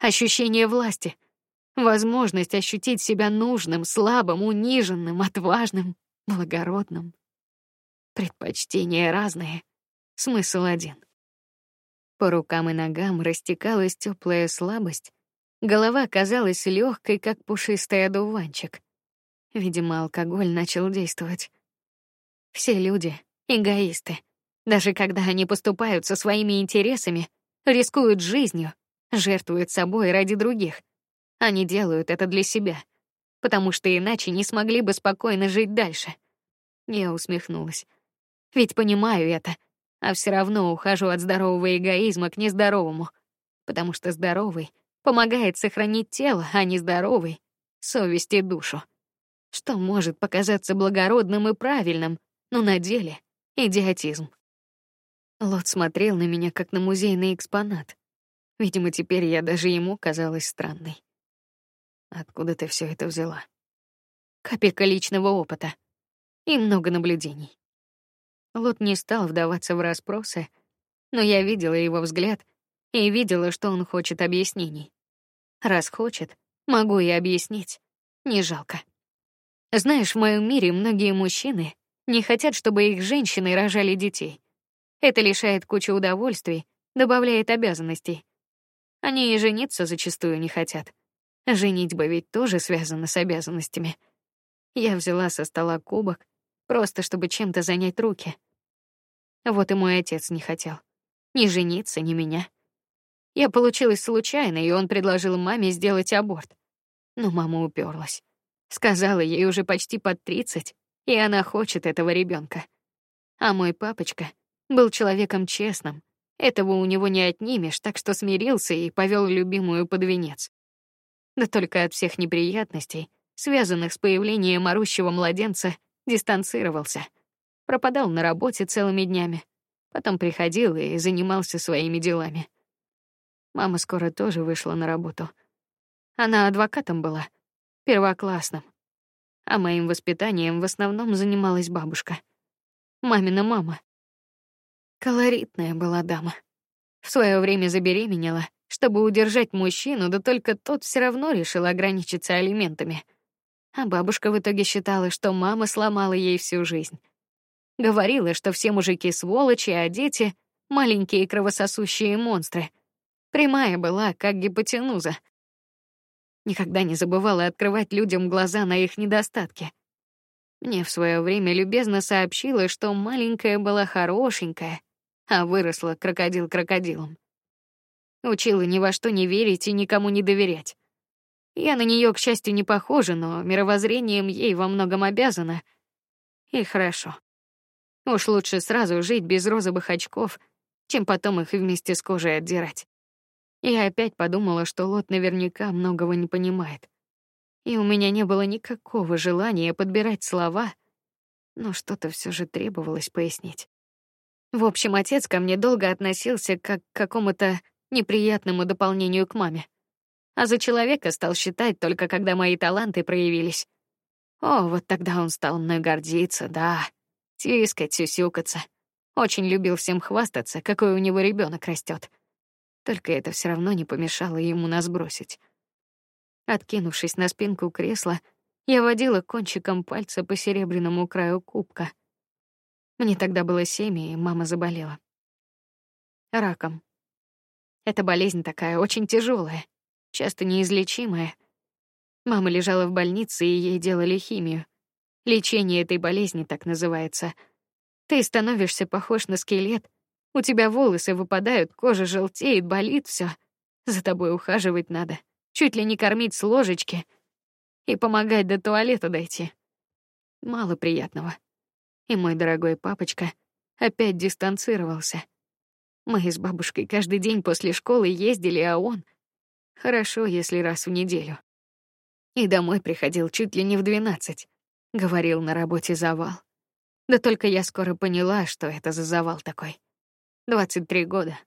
ощущение власти — возможность ощутить себя нужным, слабым, униженным, отважным, благородным. Предпочтения разные, смысл один. По рукам и ногам растекалась теплая слабость, голова казалась легкой, как пушистый одуванчик. Видимо, алкоголь начал действовать. Все люди эгоисты. Даже когда они поступают со своими интересами, рискуют жизнью, жертвуют собой ради других — они делают это для себя, потому что иначе не смогли бы спокойно жить дальше. Я усмехнулась. Ведь понимаю это, а все равно ухожу от здорового эгоизма к нездоровому, потому что здоровый помогает сохранить тело, а нездоровый — совесть и душу. Что может показаться благородным и правильным, но на деле идиотизм. Лот смотрел на меня как на музейный экспонат. Видимо, теперь я даже ему казалась странной. Откуда ты все это взяла? Капелька личного опыта и много наблюдений. Лот не стал вдаваться в расспросы, но я видела его взгляд и видела, что он хочет объяснений. Раз хочет, могу и объяснить. Не жалко. Знаешь, в моем мире многие мужчины не хотят, чтобы их женщины рожали детей. Это лишает кучи удовольствий, добавляет обязанностей. Они и жениться зачастую не хотят. Женитьба ведь тоже связана с обязанностями. Я взяла со стола кубок, просто чтобы чем-то занять руки. Вот и мой отец не хотел ни жениться, ни меня. Я получилась случайно, и он предложил маме сделать аборт. Но мама уперлась. Сказала ей уже почти под тридцать, и она хочет этого ребенка. А мой папочка был человеком честным. Этого у него не отнимешь, так что смирился и повел любимую под венец. Да только от всех неприятностей, связанных с появлением орущего младенца, дистанцировался. Пропадал на работе целыми днями. Потом приходил и занимался своими делами. Мама скоро тоже вышла на работу. Она адвокатом была, первоклассным. А моим воспитанием в основном занималась бабушка. Мамина мама. Колоритная была дама. В свое время забеременела, чтобы удержать мужчину, да только тот все равно решил ограничиться алиментами. А бабушка в итоге считала, что мама сломала ей всю жизнь. Говорила, что все мужики сволочи, а дети маленькие кровососущие монстры. Прямая была, как гипотенуза. Никогда не забывала открывать людям глаза на их недостатки. Мне в свое время любезно сообщила, что маленькая была хорошенькая, а выросла крокодил крокодилом. Учила ни во что не верить и никому не доверять. Я на нее, к счастью, не похожа, но мировоззрением ей во многом обязана. И хорошо. Уж лучше сразу жить без розовых очков, чем потом их вместе с кожей отдирать. Я опять подумала, что Лот наверняка многого не понимает. И у меня не было никакого желания подбирать слова, но что-то все же требовалось пояснить. В общем, отец ко мне долго относился как к какому-то неприятному дополнению к маме. А за человека стал считать только когда мои таланты проявились. О, вот тогда он стал мной гордиться, да тискать, сюсюкаться. Очень любил всем хвастаться, какой у него ребенок растет. Только это все равно не помешало ему нас бросить. Откинувшись на спинку кресла, я водила кончиком пальца по серебряному краю кубка. Мне тогда было семь, и мама заболела. Раком. Эта болезнь такая очень тяжелая, часто неизлечимая. Мама лежала в больнице, и ей делали химию. Лечение этой болезни так называется. Ты становишься похож на скелет. У тебя волосы выпадают, кожа желтеет, болит все. За тобой ухаживать надо, чуть ли не кормить с ложечки и помогать до туалета дойти. Мало приятного. И мой дорогой папочка опять дистанцировался. Мы с бабушкой каждый день после школы ездили, а он хорошо, если раз в неделю. И домой приходил чуть ли не в двенадцать говорил на работе завал. Да только я скоро поняла, что это за завал такой. 23 года.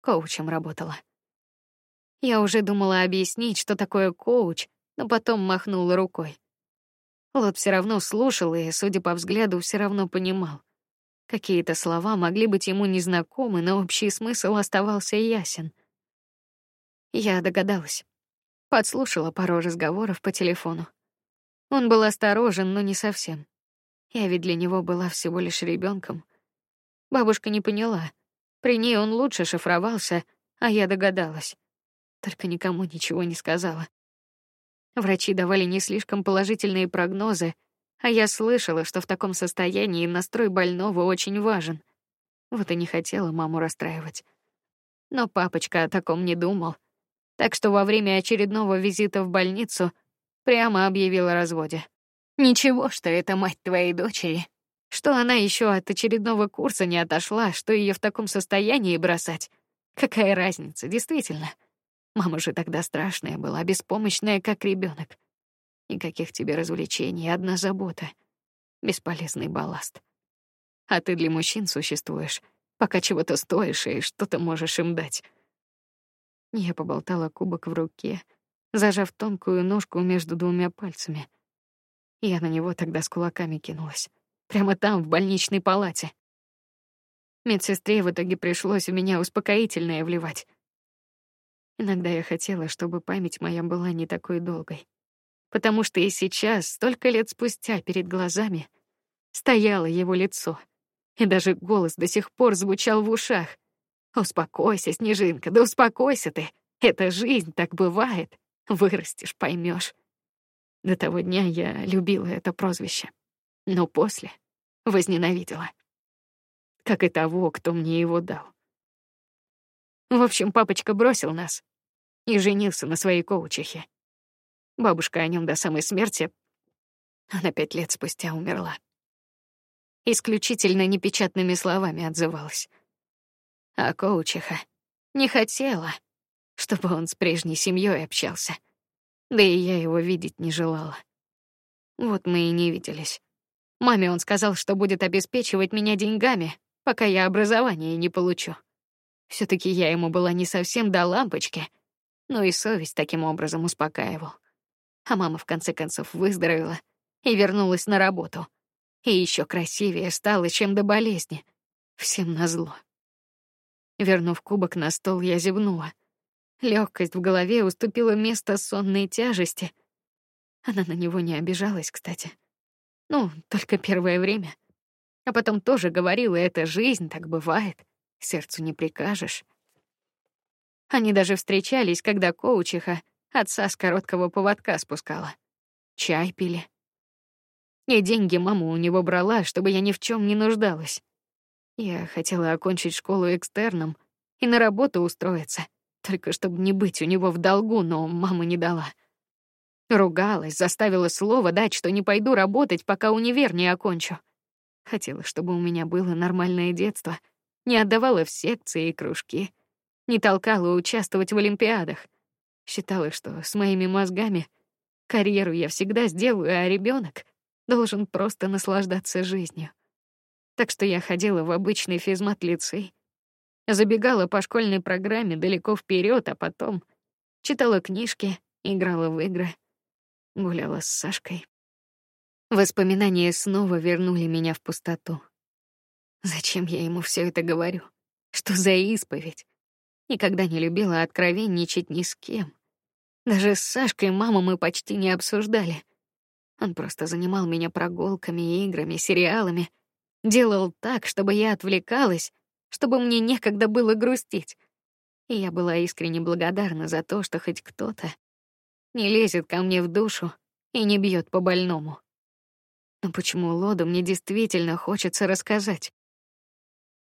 Коучем работала. Я уже думала объяснить, что такое коуч, но потом махнула рукой. Лот все равно слушал и, судя по взгляду, все равно понимал. Какие-то слова могли быть ему незнакомы, но общий смысл оставался ясен. Я догадалась. Подслушала пару разговоров по телефону. Он был осторожен, но не совсем. Я ведь для него была всего лишь ребенком. Бабушка не поняла. При ней он лучше шифровался, а я догадалась. Только никому ничего не сказала. Врачи давали не слишком положительные прогнозы, а я слышала, что в таком состоянии настрой больного очень важен. Вот и не хотела маму расстраивать. Но папочка о таком не думал. Так что во время очередного визита в больницу прямо объявил о разводе. Ничего, что это мать твоей дочери, что она еще от очередного курса не отошла, что ее в таком состоянии бросать. Какая разница, действительно. Мама же тогда страшная была, беспомощная, как ребенок. Никаких тебе развлечений, одна забота. Бесполезный балласт. А ты для мужчин существуешь, пока чего-то стоишь и что-то можешь им дать. Я поболтала кубок в руке, зажав тонкую ножку между двумя пальцами. Я на него тогда с кулаками кинулась. Прямо там, в больничной палате. Медсестре в итоге пришлось у меня успокоительное вливать. Иногда я хотела, чтобы память моя была не такой долгой, потому что и сейчас, столько лет спустя, перед глазами стояло его лицо, и даже голос до сих пор звучал в ушах. Успокойся, Снежинка, да успокойся ты. Это жизнь, так бывает. Вырастешь, поймешь. До того дня я любила это прозвище, но после возненавидела как и того, кто мне его дал. В общем, папочка бросил нас и женился на своей коучихе. Бабушка о нем до самой смерти, она пять лет спустя умерла. Исключительно непечатными словами отзывалась. А коучиха не хотела, чтобы он с прежней семьей общался. Да и я его видеть не желала. Вот мы и не виделись. Маме он сказал, что будет обеспечивать меня деньгами, пока я образование не получу. все таки я ему была не совсем до лампочки, но и совесть таким образом успокаивал. А мама в конце концов выздоровела и вернулась на работу. И еще красивее стала, чем до болезни. Всем назло. Вернув кубок на стол, я зевнула. Легкость в голове уступила место сонной тяжести. Она на него не обижалась, кстати. Ну, только первое время. А потом тоже говорила, это жизнь, так бывает. Сердцу не прикажешь. Они даже встречались, когда коучиха отца с короткого поводка спускала. Чай пили. И деньги мама у него брала, чтобы я ни в чем не нуждалась. Я хотела окончить школу экстерном и на работу устроиться, только чтобы не быть у него в долгу, но мама не дала. Ругалась, заставила слово дать, что не пойду работать, пока универ не окончу. Хотела, чтобы у меня было нормальное детство, не отдавала в секции и кружки, не толкала участвовать в олимпиадах. Считала, что с моими мозгами карьеру я всегда сделаю, а ребенок должен просто наслаждаться жизнью. Так что я ходила в обычный физмат-лицей, забегала по школьной программе далеко вперед, а потом читала книжки, играла в игры, гуляла с Сашкой. Воспоминания снова вернули меня в пустоту. Зачем я ему все это говорю? Что за исповедь? Никогда не любила откровенничать ни с кем. Даже с Сашкой маму мы почти не обсуждали. Он просто занимал меня прогулками, играми, сериалами, делал так, чтобы я отвлекалась, чтобы мне некогда было грустить. И я была искренне благодарна за то, что хоть кто-то не лезет ко мне в душу и не бьет по больному. Но почему Лоду мне действительно хочется рассказать?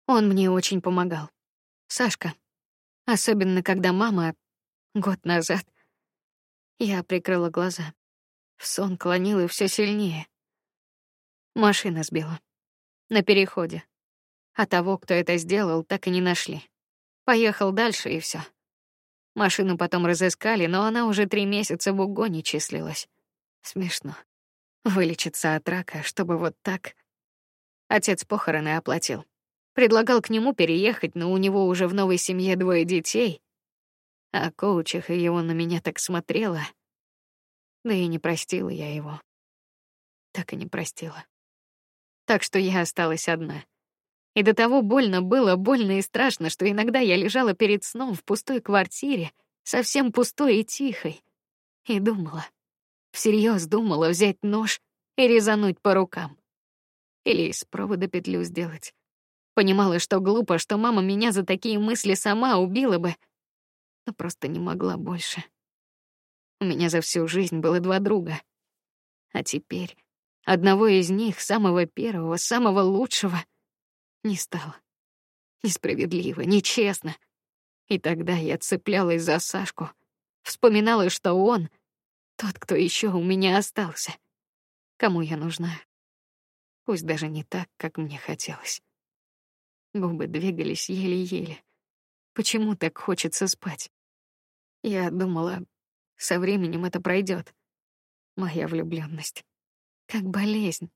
Он мне очень помогал. Сашка. Особенно когда мама год назад я прикрыла глаза. В сон клонила все сильнее. Машина сбила. На переходе. А того, кто это сделал, так и не нашли. Поехал дальше и все. Машину потом разыскали, но она уже три месяца в угоне числилась. Смешно. Вылечиться от рака, чтобы вот так. Отец похороны оплатил. Предлагал к нему переехать, но у него уже в новой семье двое детей. А коучиха его на меня так смотрела. Да и не простила я его. Так и не простила. Так что я осталась одна. И до того больно было, больно и страшно, что иногда я лежала перед сном в пустой квартире, совсем пустой и тихой, и думала, всерьез думала взять нож и резануть по рукам. Или из провода петлю сделать. Понимала, что глупо, что мама меня за такие мысли сама убила бы, но просто не могла больше. У меня за всю жизнь было два друга. А теперь одного из них, самого первого, самого лучшего, не стало. Несправедливо, нечестно. И тогда я цеплялась за Сашку, вспоминала, что он тот, кто еще у меня остался. Кому я нужна? Пусть даже не так, как мне хотелось. Губы двигались еле-еле. Почему так хочется спать? Я думала, со временем это пройдет. Моя влюбленность, как болезнь.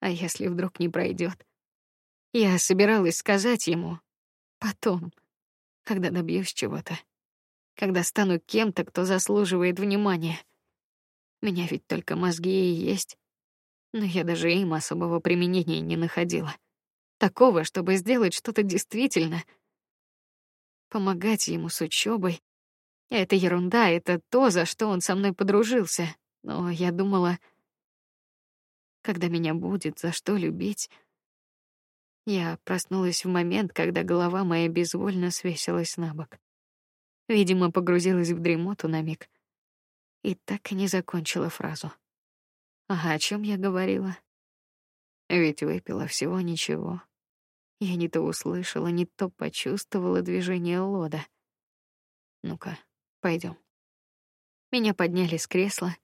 А если вдруг не пройдет? Я собиралась сказать ему потом, когда добьюсь чего-то, когда стану кем-то, кто заслуживает внимания. Меня ведь только мозги и есть, но я даже им особого применения не находила. Такого, чтобы сделать что-то действительно. Помогать ему с учебой — это ерунда, это то, за что он со мной подружился. Но я думала, когда меня будет за что любить. Я проснулась в момент, когда голова моя безвольно свесилась на бок. Видимо, погрузилась в дремоту на миг и так и не закончила фразу. А о чем я говорила? Ведь выпила всего ничего. Я не то услышала, не то почувствовала движение лода. Ну-ка, пойдем. Меня подняли с кресла,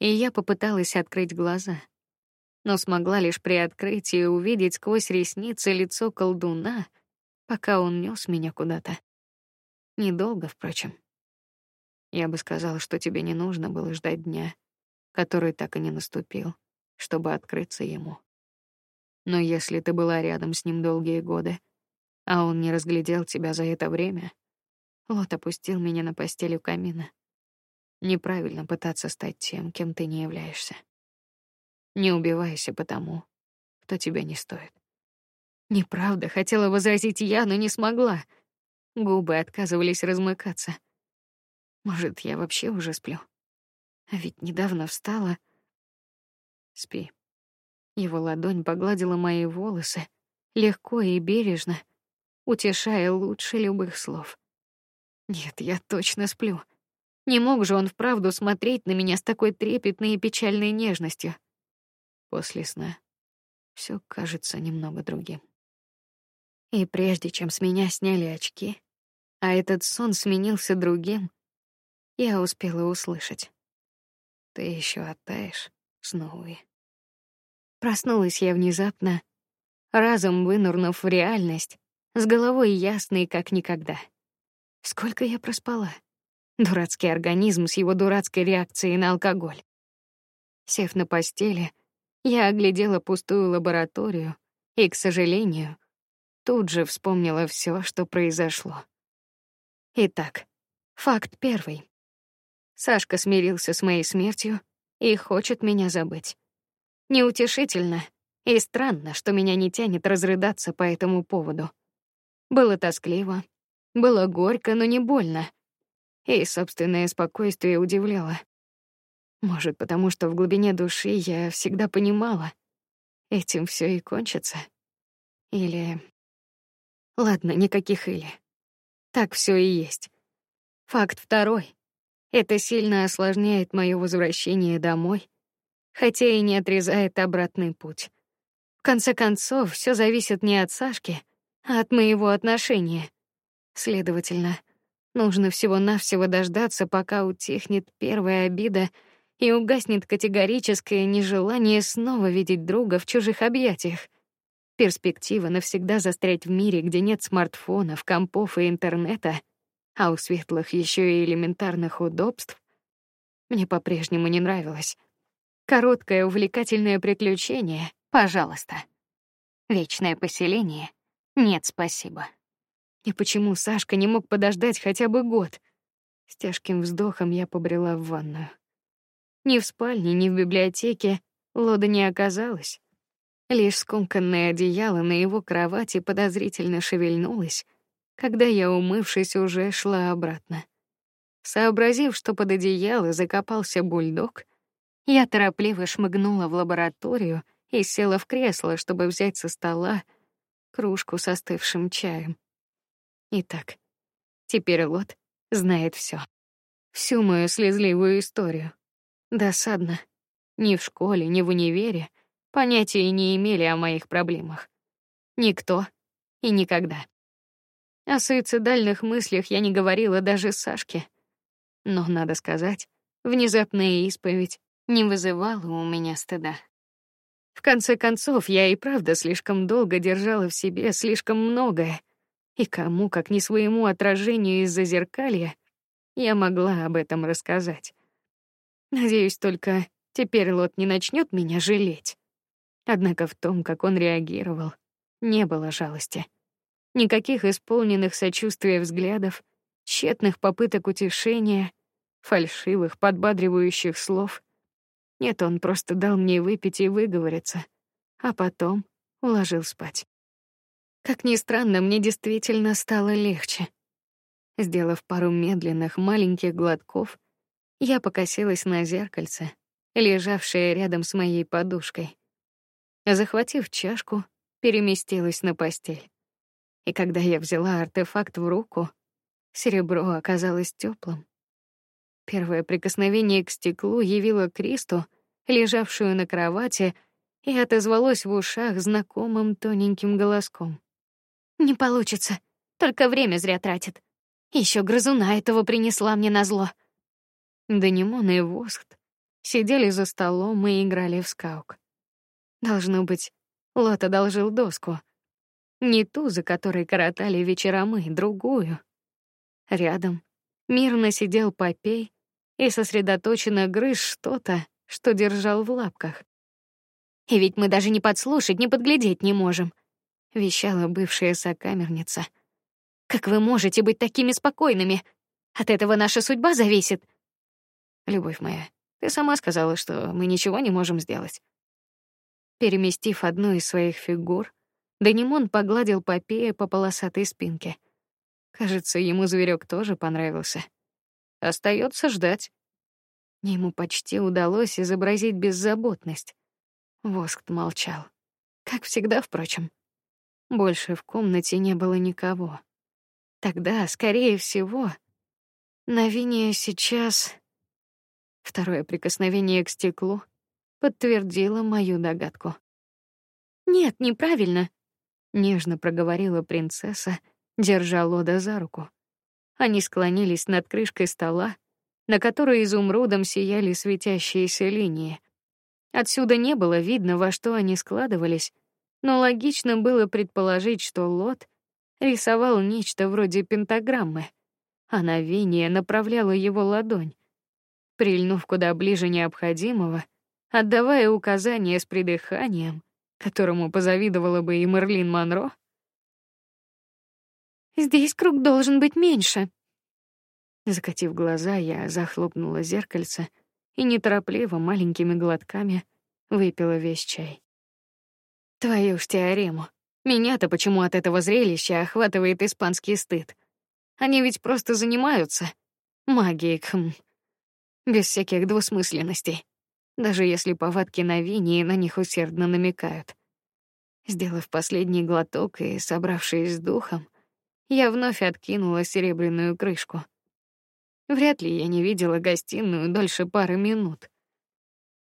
и я попыталась открыть глаза но смогла лишь приоткрыть и увидеть сквозь ресницы лицо колдуна, пока он нёс меня куда-то. Недолго, впрочем. Я бы сказала, что тебе не нужно было ждать дня, который так и не наступил, чтобы открыться ему. Но если ты была рядом с ним долгие годы, а он не разглядел тебя за это время, Лот опустил меня на постель у камина. Неправильно пытаться стать тем, кем ты не являешься. Не убивайся потому, кто тебя не стоит. Неправда, хотела возразить я, но не смогла. Губы отказывались размыкаться. Может, я вообще уже сплю? А ведь недавно встала. Спи. Его ладонь погладила мои волосы, легко и бережно, утешая лучше любых слов. Нет, я точно сплю. Не мог же он вправду смотреть на меня с такой трепетной и печальной нежностью. После сна все кажется немного другим. И прежде чем с меня сняли очки, а этот сон сменился другим, я успела услышать: "Ты еще оттаешь, Сноуи". Проснулась я внезапно, разом вынырнув в реальность, с головой ясной как никогда. Сколько я проспала? Дурацкий организм с его дурацкой реакцией на алкоголь. Сев на постели, я оглядела пустую лабораторию и, к сожалению, тут же вспомнила все, что произошло. Итак, факт первый. Сашка смирился с моей смертью и хочет меня забыть. Неутешительно и странно, что меня не тянет разрыдаться по этому поводу. Было тоскливо, было горько, но не больно. И собственное спокойствие удивляло. Может, потому что в глубине души я всегда понимала, этим все и кончится. Или Ладно, никаких или. Так все и есть. Факт второй. Это сильно осложняет мое возвращение домой, хотя и не отрезает обратный путь. В конце концов, все зависит не от Сашки, а от моего отношения. Следовательно, нужно всего-навсего дождаться, пока утихнет первая обида и угаснет категорическое нежелание снова видеть друга в чужих объятиях. Перспектива навсегда застрять в мире, где нет смартфонов, компов и интернета, а у светлых еще и элементарных удобств, мне по-прежнему не нравилось. Короткое увлекательное приключение, пожалуйста. Вечное поселение? Нет, спасибо. И почему Сашка не мог подождать хотя бы год? С тяжким вздохом я побрела в ванную. Ни в спальне, ни в библиотеке Лода не оказалось. Лишь скомканное одеяло на его кровати подозрительно шевельнулось, когда я, умывшись, уже шла обратно. Сообразив, что под одеяло закопался бульдог, я торопливо шмыгнула в лабораторию и села в кресло, чтобы взять со стола кружку с остывшим чаем. Итак, теперь Лот знает все, всю мою слезливую историю. Досадно. Ни в школе, ни в универе понятия не имели о моих проблемах. Никто и никогда. О суицидальных мыслях я не говорила даже Сашке. Но надо сказать, внезапная исповедь не вызывала у меня стыда. В конце концов, я и правда слишком долго держала в себе слишком многое, и кому, как не своему отражению из-за зеркалья, я могла об этом рассказать. Надеюсь только теперь Лот не начнет меня жалеть. Однако в том, как он реагировал, не было жалости. Никаких исполненных сочувствия взглядов, тщетных попыток утешения, фальшивых подбадривающих слов. Нет, он просто дал мне выпить и выговориться, а потом уложил спать. Как ни странно, мне действительно стало легче. Сделав пару медленных маленьких глотков, я покосилась на зеркальце, лежавшее рядом с моей подушкой. Захватив чашку, переместилась на постель. И когда я взяла артефакт в руку, серебро оказалось теплым. Первое прикосновение к стеклу явило Кристу, лежавшую на кровати, и отозвалось в ушах знакомым тоненьким голоском. Не получится, только время зря тратит. Еще грызуна этого принесла мне на зло. Данимон и Воскт сидели за столом и играли в скаук. Должно быть, Лот одолжил доску. Не ту, за которой коротали вечера мы, другую. Рядом мирно сидел Попей и сосредоточенно грыз что-то, что держал в лапках. И ведь мы даже не подслушать, не подглядеть не можем, вещала бывшая сокамерница. Как вы можете быть такими спокойными? От этого наша судьба зависит. Любовь моя, ты сама сказала, что мы ничего не можем сделать. Переместив одну из своих фигур, Данимон погладил Попея по полосатой спинке. Кажется, ему зверек тоже понравился. Остается ждать. Ему почти удалось изобразить беззаботность. Воскт молчал, как всегда, впрочем. Больше в комнате не было никого. Тогда, скорее всего, Навиния сейчас Второе прикосновение к стеклу подтвердило мою догадку. Нет, неправильно, нежно проговорила принцесса, держа Лода за руку. Они склонились над крышкой стола, на которой изумрудом сияли светящиеся линии. Отсюда не было видно, во что они складывались, но логично было предположить, что Лот рисовал нечто вроде пентаграммы, а навение направляло его ладонь прильнув куда ближе необходимого, отдавая указания с придыханием, которому позавидовала бы и Мерлин Монро. Здесь круг должен быть меньше. Закатив глаза, я захлопнула зеркальце и неторопливо маленькими глотками выпила весь чай. Твою ж теорему. Меня-то почему от этого зрелища охватывает испанский стыд? Они ведь просто занимаются магией. Хм без всяких двусмысленностей, даже если повадки на вине на них усердно намекают. Сделав последний глоток и собравшись с духом, я вновь откинула серебряную крышку. Вряд ли я не видела гостиную дольше пары минут.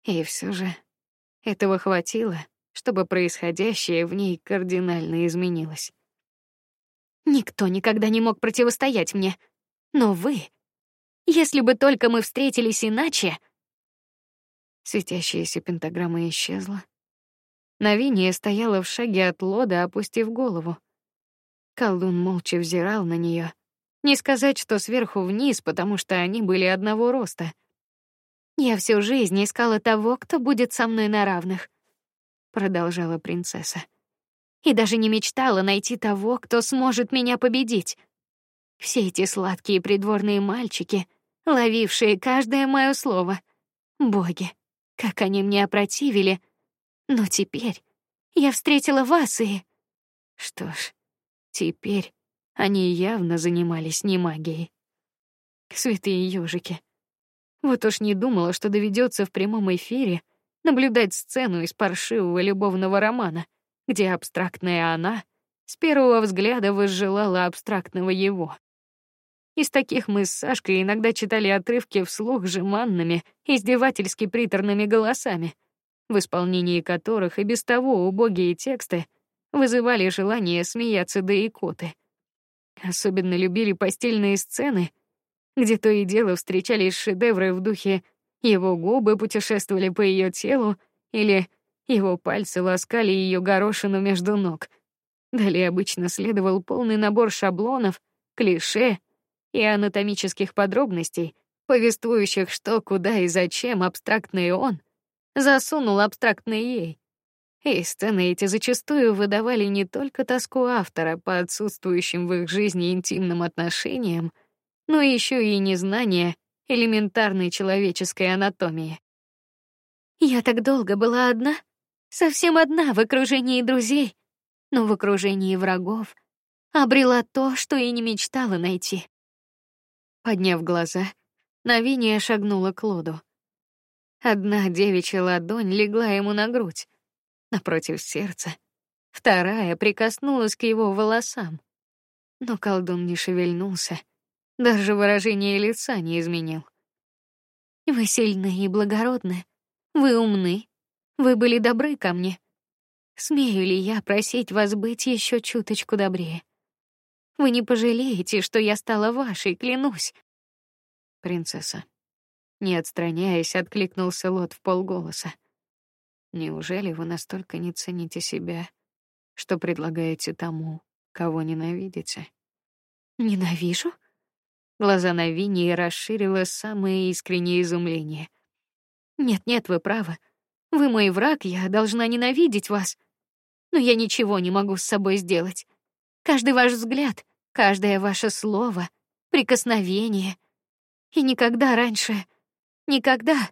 И все же этого хватило, чтобы происходящее в ней кардинально изменилось. Никто никогда не мог противостоять мне, но вы если бы только мы встретились иначе. Светящаяся пентаграмма исчезла. Навиния стояла в шаге от Лода, опустив голову. Колдун молча взирал на нее. Не сказать, что сверху вниз, потому что они были одного роста. Я всю жизнь искала того, кто будет со мной на равных, продолжала принцесса. И даже не мечтала найти того, кто сможет меня победить. Все эти сладкие придворные мальчики, ловившие каждое мое слово. Боги, как они мне опротивили. Но теперь я встретила вас и... Что ж, теперь они явно занимались не магией. Святые ежики. Вот уж не думала, что доведется в прямом эфире наблюдать сцену из паршивого любовного романа, где абстрактная она с первого взгляда возжелала абстрактного его. Из таких мы с Сашкой иногда читали отрывки вслух жеманными, издевательски приторными голосами, в исполнении которых и без того убогие тексты вызывали желание смеяться до икоты. Особенно любили постельные сцены, где то и дело встречались шедевры в духе его губы путешествовали по ее телу или его пальцы ласкали ее горошину между ног. Далее обычно следовал полный набор шаблонов, клише и анатомических подробностей, повествующих, что, куда и зачем абстрактный он засунул абстрактно ей. И сцены эти зачастую выдавали не только тоску автора по отсутствующим в их жизни интимным отношениям, но еще и незнание элементарной человеческой анатомии. Я так долго была одна, совсем одна в окружении друзей, но в окружении врагов обрела то, что и не мечтала найти. Подняв глаза, Навиния шагнула к Лоду. Одна девичья ладонь легла ему на грудь, напротив сердца, вторая прикоснулась к его волосам. Но колдун не шевельнулся, даже выражение лица не изменил. Вы сильны и благородны, вы умны, вы были добры ко мне. Смею ли я просить вас быть еще чуточку добрее? Вы не пожалеете, что я стала вашей, клянусь. Принцесса, не отстраняясь, откликнулся Лот в полголоса. Неужели вы настолько не цените себя, что предлагаете тому, кого ненавидите? Ненавижу? Глаза Навинии расширило самое искреннее изумление. Нет, нет, вы правы. Вы мой враг, я должна ненавидеть вас. Но я ничего не могу с собой сделать. Каждый ваш взгляд, каждое ваше слово, прикосновение. И никогда раньше, никогда.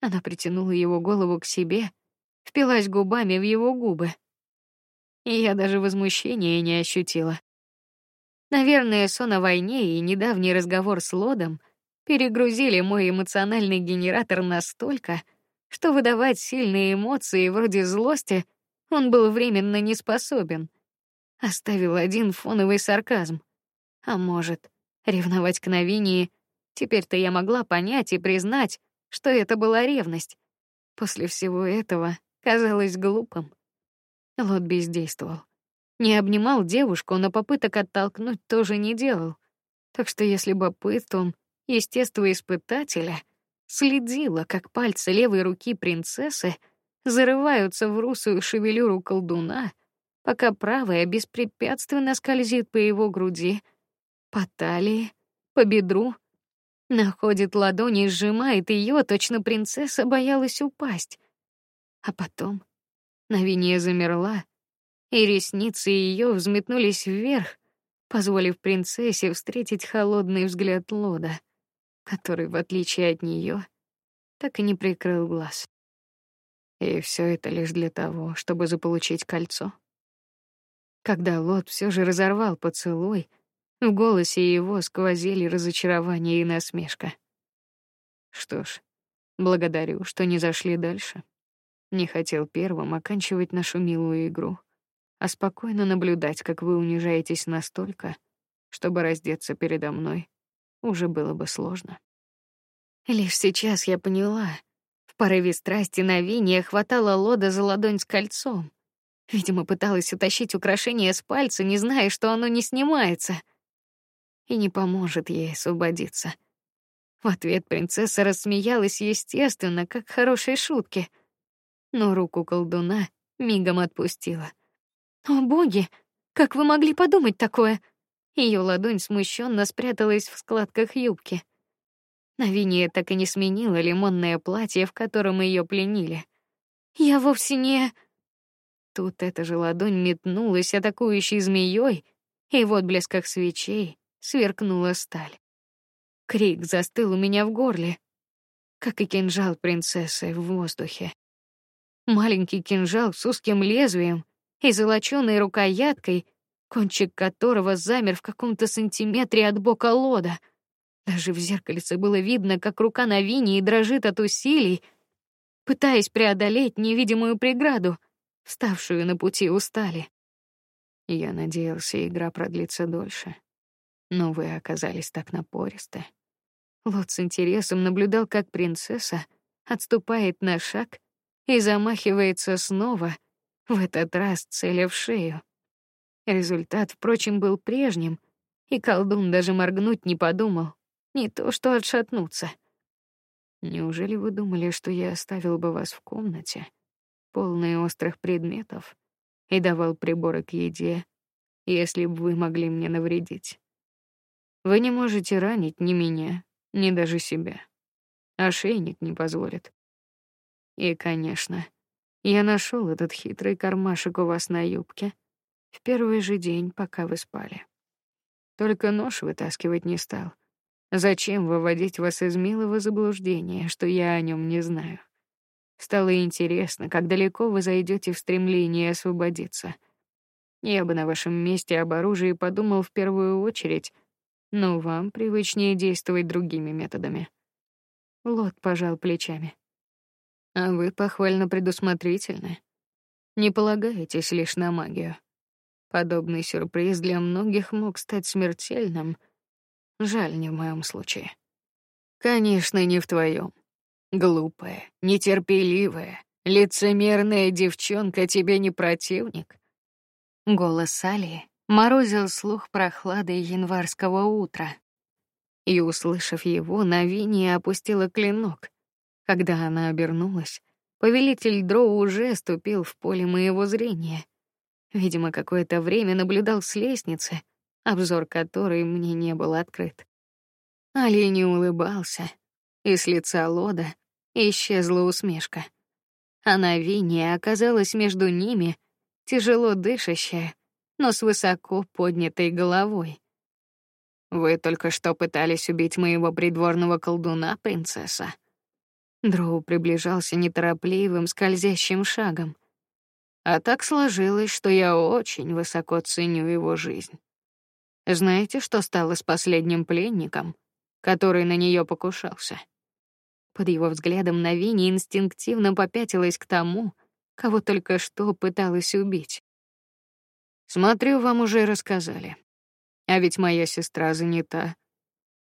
Она притянула его голову к себе, впилась губами в его губы. И я даже возмущения не ощутила. Наверное, сон о войне и недавний разговор с Лодом перегрузили мой эмоциональный генератор настолько, что выдавать сильные эмоции вроде злости он был временно не способен оставил один фоновый сарказм. А может, ревновать к Новинии? Теперь-то я могла понять и признать, что это была ревность. После всего этого казалось глупым. Лот бездействовал. Не обнимал девушку, но попыток оттолкнуть тоже не делал. Так что если бы пытом естествоиспытателя следила, как пальцы левой руки принцессы зарываются в русую шевелюру колдуна, пока правая беспрепятственно скользит по его груди, по талии, по бедру, находит ладони сжимает ее, точно принцесса боялась упасть. А потом Навиния замерла, и ресницы ее взметнулись вверх, позволив принцессе встретить холодный взгляд Лода, который, в отличие от нее, так и не прикрыл глаз. И все это лишь для того, чтобы заполучить кольцо. Когда Лот все же разорвал поцелуй, в голосе его сквозили разочарование и насмешка. Что ж, благодарю, что не зашли дальше. Не хотел первым оканчивать нашу милую игру, а спокойно наблюдать, как вы унижаетесь настолько, чтобы раздеться передо мной уже было бы сложно. Лишь сейчас я поняла, в порыве страсти на вине хватало Лода за ладонь с кольцом, Видимо, пыталась утащить украшение с пальца, не зная, что оно не снимается. И не поможет ей освободиться. В ответ принцесса рассмеялась естественно, как хорошей шутке. Но руку колдуна мигом отпустила. О боги, как вы могли подумать такое? Ее ладонь смущенно спряталась в складках юбки. Навиния так и не сменила лимонное платье, в котором ее пленили. Я вовсе не Тут эта же ладонь метнулась атакующей змеей, и в отблесках свечей сверкнула сталь. Крик застыл у меня в горле, как и кинжал принцессы в воздухе. Маленький кинжал с узким лезвием и золочёной рукояткой, кончик которого замер в каком-то сантиметре от бока лода. Даже в зеркальце было видно, как рука на вине дрожит от усилий, пытаясь преодолеть невидимую преграду — ставшую на пути устали. Я надеялся, игра продлится дольше, но вы оказались так напористы. Лот с интересом наблюдал, как принцесса отступает на шаг и замахивается снова, в этот раз целя в шею. Результат, впрочем, был прежним, и колдун даже моргнуть не подумал, не то что отшатнуться. Неужели вы думали, что я оставил бы вас в комнате? Полные острых предметов, и давал приборы к еде, если бы вы могли мне навредить. Вы не можете ранить ни меня, ни даже себя. Ошейник не позволит. И, конечно, я нашел этот хитрый кармашек у вас на юбке в первый же день, пока вы спали. Только нож вытаскивать не стал. Зачем выводить вас из милого заблуждения, что я о нем не знаю? Стало интересно, как далеко вы зайдете в стремлении освободиться. Я бы на вашем месте об оружии подумал в первую очередь, но вам привычнее действовать другими методами. Лот пожал плечами. А вы похвально предусмотрительны. Не полагаетесь лишь на магию. Подобный сюрприз для многих мог стать смертельным. Жаль, не в моем случае. Конечно, не в твоем. Глупая, нетерпеливая, лицемерная девчонка тебе не противник. Голос Сали морозил слух прохладой январского утра. И услышав его, Навиния опустила клинок. Когда она обернулась, повелитель Дроу уже ступил в поле моего зрения. Видимо, какое-то время наблюдал с лестницы, обзор которой мне не был открыт. Али не улыбался, и с лица Лода исчезла усмешка. Она Винни оказалась между ними, тяжело дышащая, но с высоко поднятой головой. Вы только что пытались убить моего придворного колдуна, принцесса. Дроу приближался неторопливым, скользящим шагом. А так сложилось, что я очень высоко ценю его жизнь. Знаете, что стало с последним пленником, который на нее покушался? Под его взглядом Навини инстинктивно попятилась к тому, кого только что пыталась убить. Смотрю, вам уже рассказали. А ведь моя сестра занята,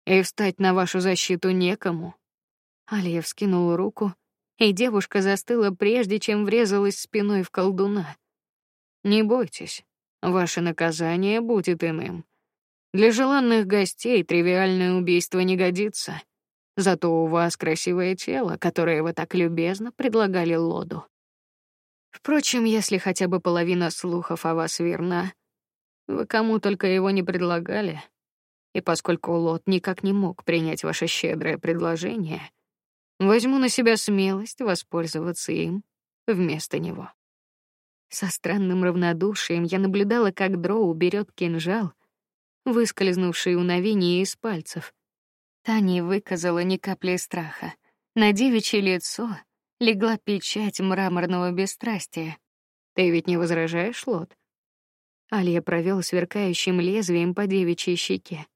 и встать на вашу защиту некому. Алиев скинул руку, и девушка застыла прежде, чем врезалась спиной в колдуна. Не бойтесь, ваше наказание будет иным. Для желанных гостей тривиальное убийство не годится. Зато у вас красивое тело, которое вы так любезно предлагали Лоду. Впрочем, если хотя бы половина слухов о вас верна, вы кому только его не предлагали, и поскольку Лот никак не мог принять ваше щедрое предложение, возьму на себя смелость воспользоваться им вместо него. Со странным равнодушием я наблюдала, как Дроу берет кинжал, выскользнувший у Навини из пальцев, Та не выказала ни капли страха. На девичье лицо легла печать мраморного бесстрастия. Ты ведь не возражаешь, Лот? Алия провел сверкающим лезвием по девичьей щеке.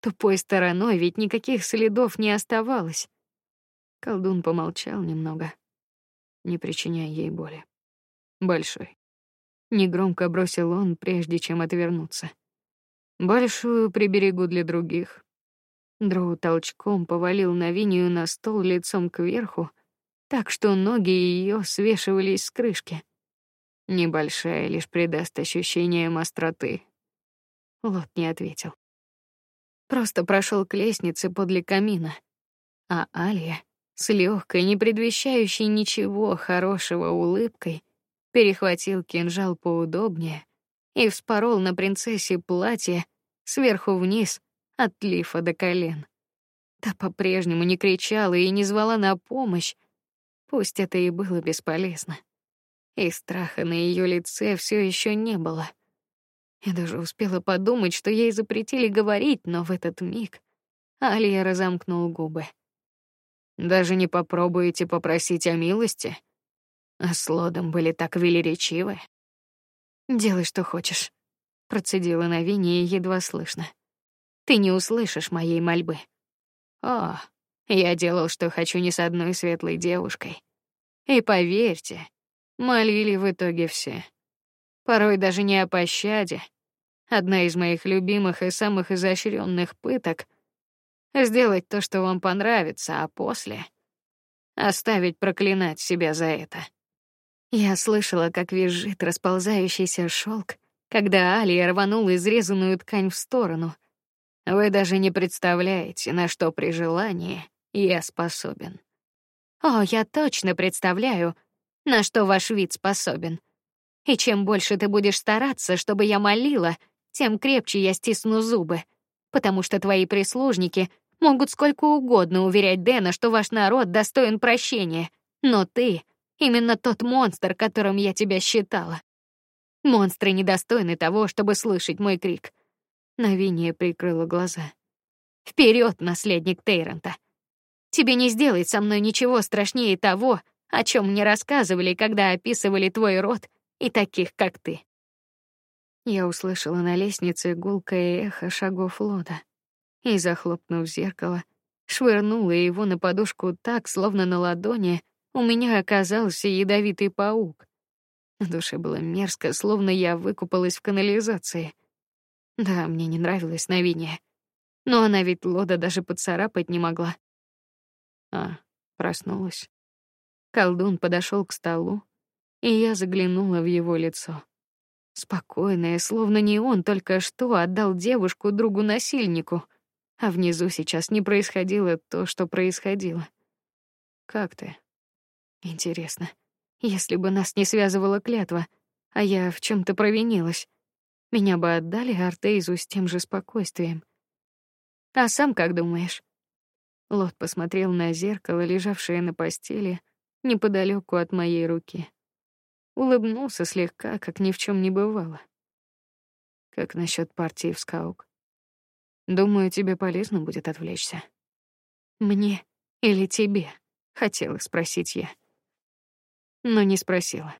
Тупой стороной ведь никаких следов не оставалось. Колдун помолчал немного, не причиняя ей боли. Большой. Негромко бросил он, прежде чем отвернуться. Большую приберегу для других. Дроу толчком повалил Навинию на стол лицом кверху, так что ноги ее свешивались с крышки. Небольшая лишь придаст ощущение остроты. Лот не ответил. Просто прошел к лестнице подле камина, а Алия с легкой, не предвещающей ничего хорошего улыбкой перехватил кинжал поудобнее и вспорол на принцессе платье сверху вниз от лифа до колен. Та по-прежнему не кричала и не звала на помощь, пусть это и было бесполезно. И страха на ее лице все еще не было. Я даже успела подумать, что ей запретили говорить, но в этот миг Алия разомкнул губы. Даже не попробуете попросить о милости? А с Лодом были так велеречивы. Делай, что хочешь, процедила на вине едва слышно ты не услышишь моей мольбы. О, я делал, что хочу не с одной светлой девушкой. И поверьте, молили в итоге все. Порой даже не о пощаде. Одна из моих любимых и самых изощренных пыток — сделать то, что вам понравится, а после — оставить проклинать себя за это. Я слышала, как визжит расползающийся шелк, когда Алия рванул изрезанную ткань в сторону — вы даже не представляете, на что при желании я способен. О, я точно представляю, на что ваш вид способен. И чем больше ты будешь стараться, чтобы я молила, тем крепче я стисну зубы, потому что твои прислужники могут сколько угодно уверять Дэна, что ваш народ достоин прощения, Но ты именно тот монстр, которым я тебя считала. Монстры недостойны того, чтобы слышать мой крик. Навиния прикрыла глаза. Вперед, наследник Тейранта. Тебе не сделает со мной ничего страшнее того, о чем мне рассказывали, когда описывали твой род и таких, как ты. Я услышала на лестнице гулкое эхо шагов Лода и, захлопнув зеркало, швырнула его на подушку так, словно на ладони у меня оказался ядовитый паук. На душе было мерзко, словно я выкупалась в канализации. Да, мне не нравилось Навиния, но она ведь Лода даже поцарапать не могла. А, проснулась. Колдун подошел к столу, и я заглянула в его лицо. Спокойное, словно не он только что отдал девушку другу насильнику, а внизу сейчас не происходило то, что происходило. Как ты? Интересно, если бы нас не связывала клятва, а я в чем то провинилась, меня бы отдали Артейзу с тем же спокойствием. А сам как думаешь? Лот посмотрел на зеркало, лежавшее на постели неподалеку от моей руки. Улыбнулся слегка, как ни в чем не бывало. Как насчет партии в скаук? Думаю, тебе полезно будет отвлечься. Мне или тебе? Хотела спросить я но не спросила.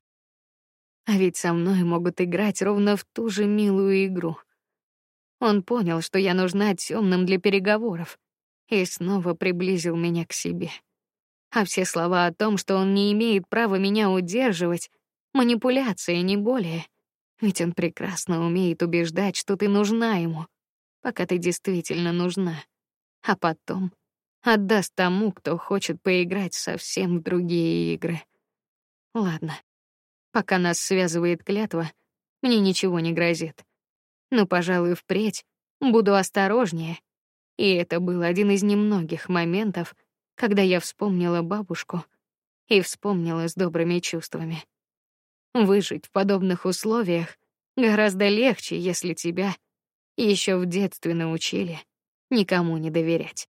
А ведь со мной могут играть ровно в ту же милую игру. Он понял, что я нужна темным для переговоров, и снова приблизил меня к себе. А все слова о том, что он не имеет права меня удерживать, манипуляция не более. Ведь он прекрасно умеет убеждать, что ты нужна ему, пока ты действительно нужна, а потом отдаст тому, кто хочет поиграть совсем в другие игры. Ладно. Пока нас связывает клятва, мне ничего не грозит. Но, пожалуй, впредь буду осторожнее. И это был один из немногих моментов, когда я вспомнила бабушку и вспомнила с добрыми чувствами. Выжить в подобных условиях гораздо легче, если тебя еще в детстве научили никому не доверять.